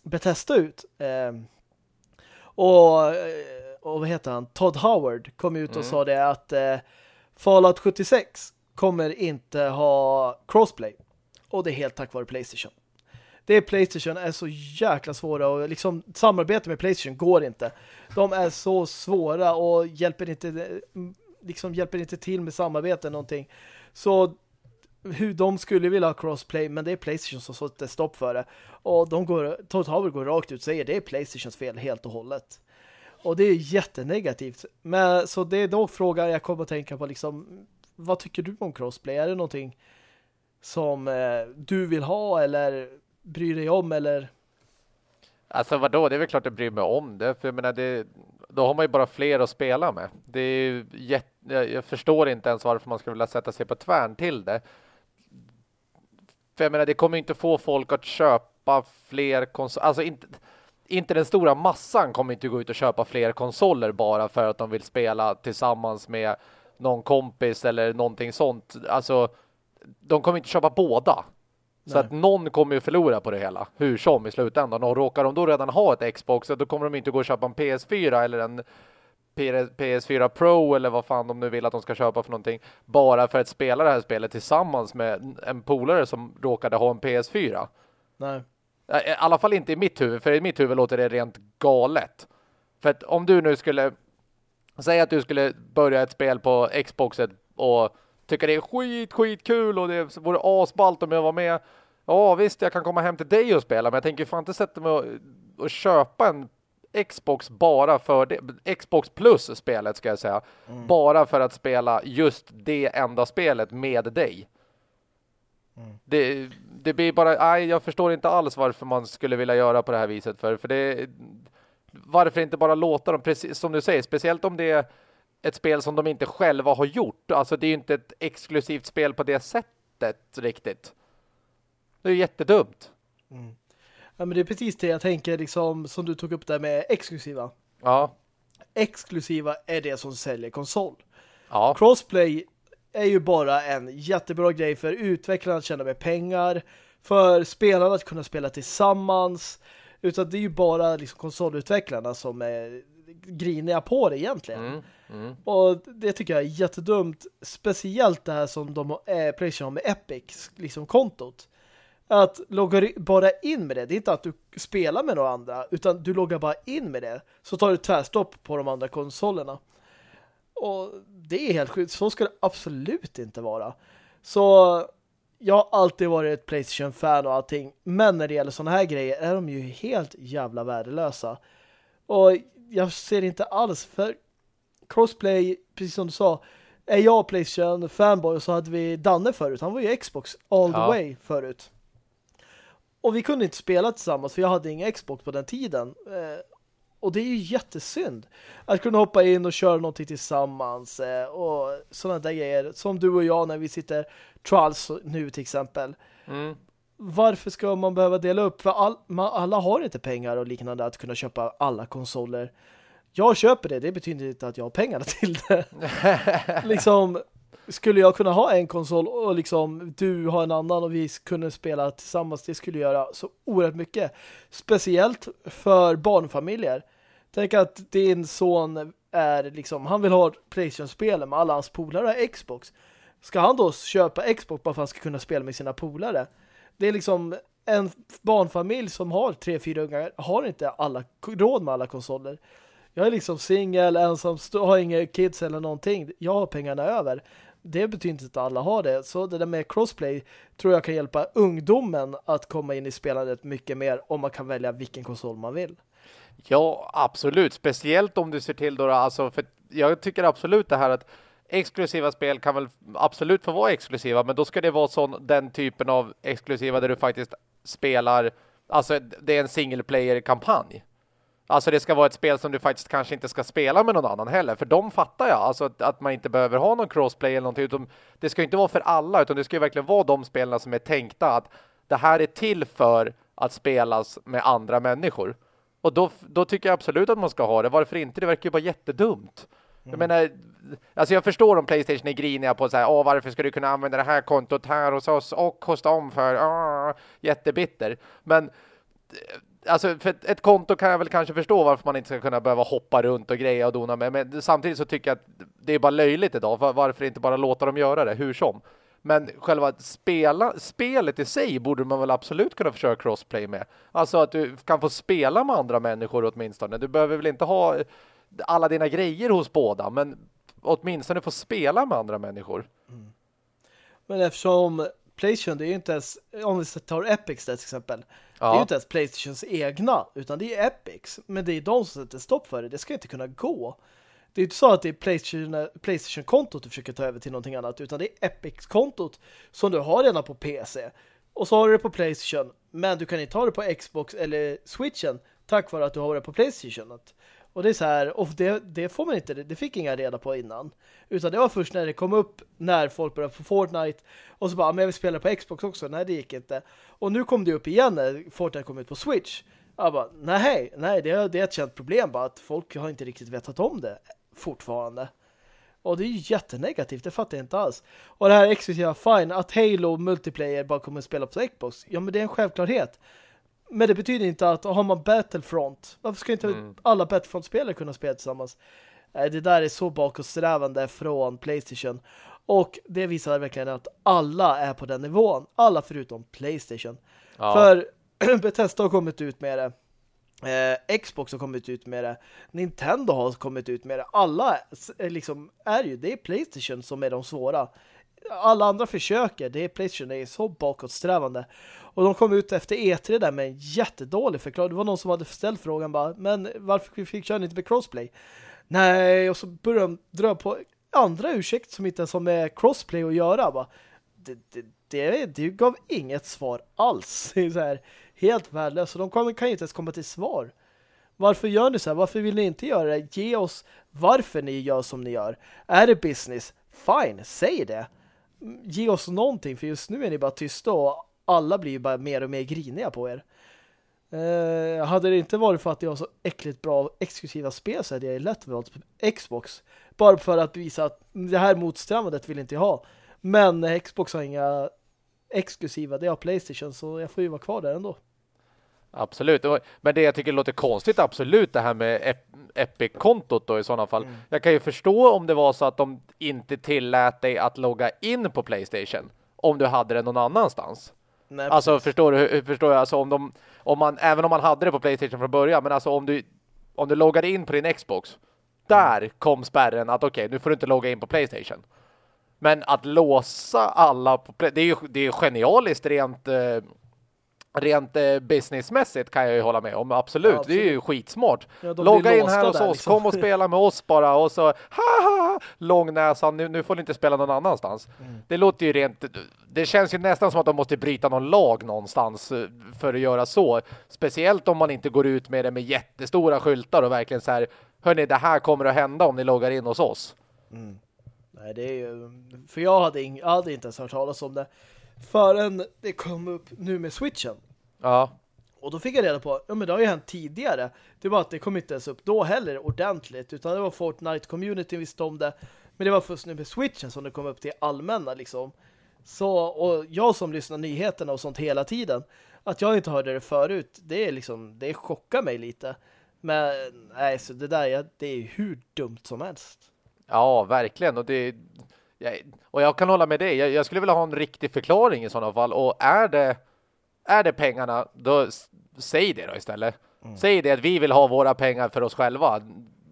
Bethesda ut. Eh, och, eh, och vad heter han? Todd Howard kom ut och mm. sa det att eh, Fallout 76 kommer inte ha crossplay. Och det är helt tack vare Playstation. Det är Playstation är så jäkla svåra och liksom samarbete med Playstation går inte. De är så svåra och hjälper inte liksom hjälper inte till med samarbete någonting. Så hur de skulle vilja ha crossplay men det är Playstation som sätter stopp för det. Och de går, Todd Howard går rakt ut och säger det är Playstations fel helt och hållet. Och det är jättenegativt. Men så det är då frågan jag kommer att tänka på liksom vad tycker du om crossplay? Är det någonting som eh, du vill ha eller bryr dig om eller Alltså vadå, det är väl klart jag bryr mig om det. För jag menar, det, då har man ju bara fler att spela med. Det är jätte, jag, jag förstår inte ens varför man skulle vilja sätta sig på tvärn till det. För jag menar, det kommer inte få folk att köpa fler konsoler. Alltså inte, inte den stora massan kommer inte gå ut och köpa fler konsoler bara för att de vill spela tillsammans med någon kompis eller någonting sånt. Alltså, de kommer inte köpa båda. Så att någon kommer ju förlora på det hela, hur som i slutändan. Och råkar de då redan ha ett Xbox, då kommer de inte gå och köpa en PS4 eller en PS4 Pro eller vad fan de nu vill att de ska köpa för någonting. Bara för att spela det här spelet tillsammans med en polare som råkade ha en PS4. Nej. I alla fall inte i mitt huvud, för i mitt huvud låter det rent galet. För att om du nu skulle säga att du skulle börja ett spel på Xboxet och tycker det är skit, skit kul och det vore asballt om jag var med. Ja visst, jag kan komma hem till dig och spela men jag tänker fan inte sätta mig och, och köpa en Xbox bara för det. Xbox plus spelet ska jag säga. Mm. Bara för att spela just det enda spelet med dig. Mm. Det, det blir bara, nej jag förstår inte alls varför man skulle vilja göra på det här viset för, för det varför inte bara låta dem, precis som du säger, speciellt om det är ett spel som de inte själva har gjort. Alltså det är ju inte ett exklusivt spel på det sättet riktigt. Det är jättedumt. Mm. Ja, men det är precis det jag tänker liksom som du tog upp där med exklusiva. Ja. Exklusiva är det som säljer konsol. Ja. Crossplay är ju bara en jättebra grej för utvecklarna att tjäna med pengar, för spelarna att kunna spela tillsammans. Utan det är ju bara liksom konsolutvecklarna som är griniga på det egentligen. Mm. Mm. Och det tycker jag är jättedumt. Speciellt det här som de eh, Playstation har med Epic, liksom kontot. Att logga bara in med det. Det är inte att du spelar med några andra, utan du loggar bara in med det. Så tar du tvärstopp på de andra konsolerna. Och det är helt sjukt. Så ska det absolut inte vara. Så jag har alltid varit ett Playstation-fan och allting. Men när det gäller sådana här grejer är de ju helt jävla värdelösa. Och jag ser inte alls för crossplay, precis som du sa, är jag Playstation fanboy och så hade vi Danne förut. Han var ju Xbox all the ja. way förut. Och vi kunde inte spela tillsammans för jag hade ingen Xbox på den tiden. Och det är ju jättesynd att kunna hoppa in och köra någonting tillsammans eh, och sådana där grejer. Som du och jag när vi sitter trials nu till exempel. Mm. Varför ska man behöva dela upp? För all, man, alla har inte pengar och liknande att kunna köpa alla konsoler jag köper det, det betyder inte att jag har pengarna till det. (laughs) liksom, skulle jag kunna ha en konsol och liksom du har en annan och vi kunde spela tillsammans, det skulle göra så oerhört mycket. Speciellt för barnfamiljer. Tänk att din son är liksom, han vill ha Playstation-spelen med alla hans polare har Xbox. Ska han då köpa Xbox bara för att han ska kunna spela med sina polare? Det är liksom en barnfamilj som har tre, fyra ungar har inte alla råd med alla konsoler. Jag är liksom singel, ensam, har inga kids eller någonting. Jag har pengarna över. Det betyder inte att alla har det. Så det där med crossplay tror jag kan hjälpa ungdomen att komma in i spelandet mycket mer om man kan välja vilken konsol man vill. Ja, absolut. Speciellt om du ser till då, alltså, för jag tycker absolut det här att exklusiva spel kan väl absolut få vara exklusiva, men då ska det vara sån, den typen av exklusiva där du faktiskt spelar, alltså det är en single player-kampanj. Alltså det ska vara ett spel som du faktiskt kanske inte ska spela med någon annan heller. För de fattar jag. Alltså att man inte behöver ha någon crossplay eller någonting. Utan det ska inte vara för alla utan det ska ju verkligen vara de spelarna som är tänkta att det här är till för att spelas med andra människor. Och då, då tycker jag absolut att man ska ha det. Varför inte? Det verkar ju bara jättedumt. Mm. Jag menar, alltså jag förstår om Playstation är griniga på så här, åh varför ska du kunna använda det här kontot här hos oss och kosta om för, åh, jättebitter. Men Alltså för ett, ett, konto kan jag väl kanske förstå varför man inte ska kunna behöva hoppa runt och greja och dona med. Men samtidigt så tycker jag att det är bara löjligt idag. Varför inte bara låta dem göra det hur som? Men själva spela, spelet i sig borde man väl absolut kunna försöka crossplay med. Alltså att du kan få spela med andra människor åtminstone. Du behöver väl inte ha alla dina grejer hos båda. Men åtminstone få spela med andra människor. Mm. Men eftersom Playstation, det är ju inte ens, om vi tar Epic till exempel. Ja. Det är ju inte ens Playstations egna, utan det är Epics. Men det är de som sätter stopp för det. Det ska inte kunna gå. Det är inte så att det är Playstation, Playstation-kontot du försöker ta över till någonting annat utan det är Epic-kontot som du har redan på PC. Och så har du det på Playstation men du kan inte ha det på Xbox eller Switchen tack vare att du har det på Playstation. Och det är så här, och det, det får man inte, det fick inga reda på innan. Utan det var först när det kom upp när folk började få Fortnite och så bara, ah, men jag vill spela på Xbox också. Nej, det gick inte. Och nu kom det upp igen när Fortnite kom ut på Switch. Jag bara, nej, nej, det, det är ett känt problem bara att folk har inte riktigt vetat om det fortfarande. Och det är ju jättenegativt, det fattar jag inte alls. Och det här exklusiva, fine, att Halo multiplayer bara kommer att spela på Xbox. Ja, men det är en självklarhet. Men det betyder inte att har man Battlefront, varför ska inte mm. alla Battlefront-spelare kunna spela tillsammans? Det där är så bakåtsträvande från Playstation. Och det visar verkligen att alla är på den nivån. Alla förutom Playstation. Ja. För (clears throat) Bethesda har kommit ut med det. Eh, Xbox har kommit ut med det. Nintendo har kommit ut med det. Alla är, liksom, är ju, det är Playstation som är de svåra. Alla andra försöker. Det är Playstation, det är så bakåtsträvande. Och de kom ut efter E3 där med en jättedålig förklaring. Det var någon som hade ställt frågan bara, men varför fick köra inte med crossplay? Nej, och så började de dra på andra ursäkt som inte ens har med crossplay att göra. Bara, det, det, det, det gav inget svar alls. (laughs) Det är så här, helt värdelöst. Så de kan, kan ju inte ens komma till svar. Varför gör ni så här? Varför vill ni inte göra det? Ge oss varför ni gör som ni gör. Är det business? Fine, säg det. Ge oss någonting, för just nu är ni bara tysta och alla blir ju bara mer och mer griniga på er. Eh, hade det inte varit för att jag har så äckligt bra exklusiva spel så hade jag lätt valt Xbox. Bara för att visa att det här motsträvandet vill inte jag ha. Men Xbox har inga exklusiva, det har Playstation så jag får ju vara kvar där ändå. Absolut, men det jag tycker låter konstigt absolut det här med Epic-kontot då i sådana fall. Mm. Jag kan ju förstå om det var så att de inte tillät dig att logga in på Playstation om du hade det någon annanstans. Nej, alltså förstår du, förstår jag, alltså om de, om man, även om man hade det på Playstation från början, men alltså om du, om du loggade in på din Xbox, där kom spärren att okej, okay, nu får du inte logga in på Playstation. Men att låsa alla på, det är ju det är genialiskt rent eh, rent eh, businessmässigt kan jag ju hålla med om, absolut. Ja, absolut. Det är ju skitsmart. Ja, Logga in här hos oss, liksom. kom och spela med oss bara och så haha, långnäsan, nu, nu får ni inte spela någon annanstans. Mm. Det låter ju rent, det känns ju nästan som att de måste bryta någon lag någonstans eh, för att göra så. Speciellt om man inte går ut med det med jättestora skyltar och verkligen så här, hörni, det här kommer att hända om ni loggar in hos oss. Mm. Nej, det är ju, för jag hade, ing, jag hade inte ens hört talas om det förrän det kom upp nu med Switchen. Ja. Och då fick jag reda på, ja men det har ju hänt tidigare. Det var att det kom inte ens upp då heller ordentligt. Utan det var Fortnite-community visste om det. Men det var först nu med Switchen som det kom upp till allmänna liksom. Så, och jag som lyssnar nyheterna och sånt hela tiden. Att jag inte hörde det förut, det är liksom, det chockar mig lite. Men nej, så det där, det är hur dumt som helst. Ja, verkligen. Och det och jag kan hålla med dig. Jag, jag, skulle vilja ha en riktig förklaring i sådana fall. Och är det, är det pengarna, då säg det då istället. Mm. Säg det att vi vill ha våra pengar för oss själva.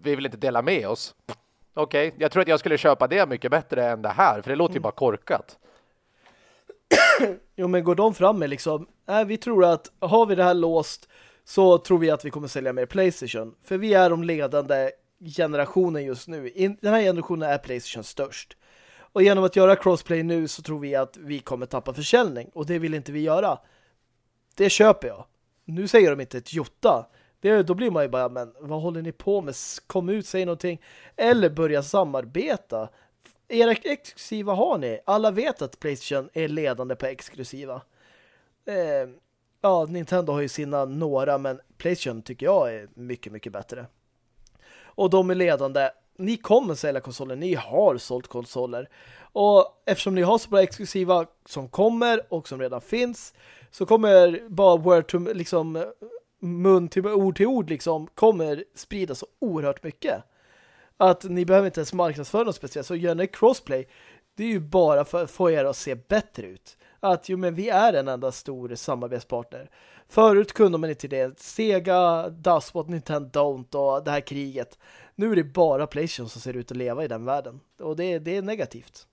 Vi vill inte dela med oss. Okej, okay. jag tror att jag skulle köpa det mycket bättre än det här. För det låter mm. ju bara korkat. jo, men går de fram med liksom, äh, vi tror att har vi det här låst så tror vi att vi kommer sälja mer Playstation. För vi är de ledande generationen just nu. den här generationen är Playstation störst. Och genom att göra crossplay nu så tror vi att vi kommer tappa försäljning. Och det vill inte vi göra. Det köper jag. Nu säger de inte ett jotta. Det, då blir man ju bara, men vad håller ni på med? Kom ut, säg någonting. Eller börja samarbeta. Era exklusiva har ni. Alla vet att Playstation är ledande på exklusiva. Eh, ja, Nintendo har ju sina några, men Playstation tycker jag är mycket, mycket bättre. Och de är ledande ni kommer sälja konsoler, ni har sålt konsoler. Och eftersom ni har så bra exklusiva som kommer och som redan finns så kommer bara word to, liksom mun till ord till ord liksom kommer spridas så oerhört mycket. Att ni behöver inte ens marknadsföra något speciellt. Så gör ni crossplay, det är ju bara för att få er att se bättre ut. Att jo men vi är en enda stor samarbetspartner. Förut kunde man inte det. Sega, Dustbot, Nintendo Don't och det här kriget. Nu är det bara Playstation som ser ut att leva i den världen. Och det, det är negativt.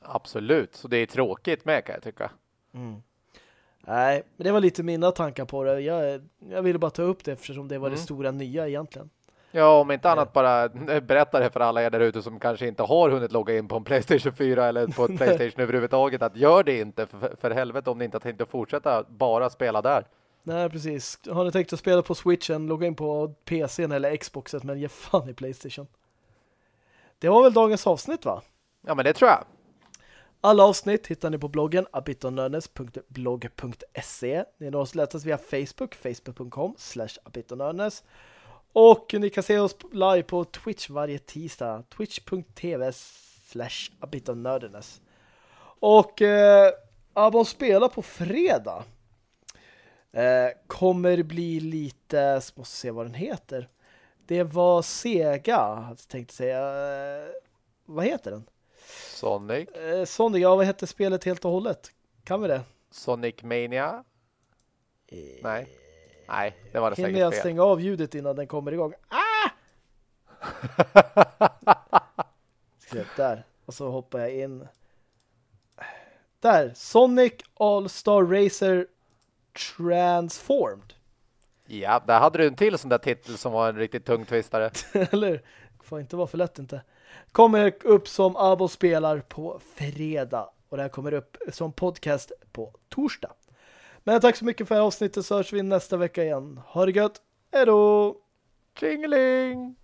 Absolut, så det är tråkigt med kan jag tycka. Mm. Nej, men det var lite mina tankar på det. Jag, jag ville bara ta upp det eftersom det var mm. det stora nya egentligen. Ja, om inte annat bara (laughs) berätta det för alla er där ute som kanske inte har hunnit logga in på en Playstation 4 eller på ett (laughs) Playstation överhuvudtaget att gör det inte för, för helvete om ni inte har tänkt att fortsätta bara spela där. Nej, precis. Har ni tänkt att spela på Switchen, logga in på PCn eller Xboxet, men ge fan i Playstation. Det var väl dagens avsnitt va? Ja, men det tror jag. Alla avsnitt hittar ni på bloggen abitonörnes.blogg.se Ni når oss lättast via Facebook, facebook.com slash abitonörnes och ni kan se oss live på Twitch varje tisdag. Twitch.tv slash abitonördenes. Och eh, Abon spelar på fredag. Eh, kommer bli lite, måste se vad den heter. Det var Sega, tänkte säga. Eh, vad heter den? Sonic. Eh, Sonic, ja vad hette spelet helt och hållet? Kan vi det? Sonic Mania? Eh, Nej. Nej, det var det säkert fel. jag stänga av ljudet innan den kommer igång? Ah! (laughs) där. Och så hoppar jag in. Där. Sonic All-Star Racer Transformed. Ja, där hade du en till sån där titel som var en riktigt tung twistare. (laughs) Eller, får inte vara för lätt inte. Kommer upp som Abo spelar på fredag. Och det här kommer upp som podcast på torsdag. Men tack så mycket för avsnittet så hörs vi nästa vecka igen. Ha det gött. Hej då! Tjingeling!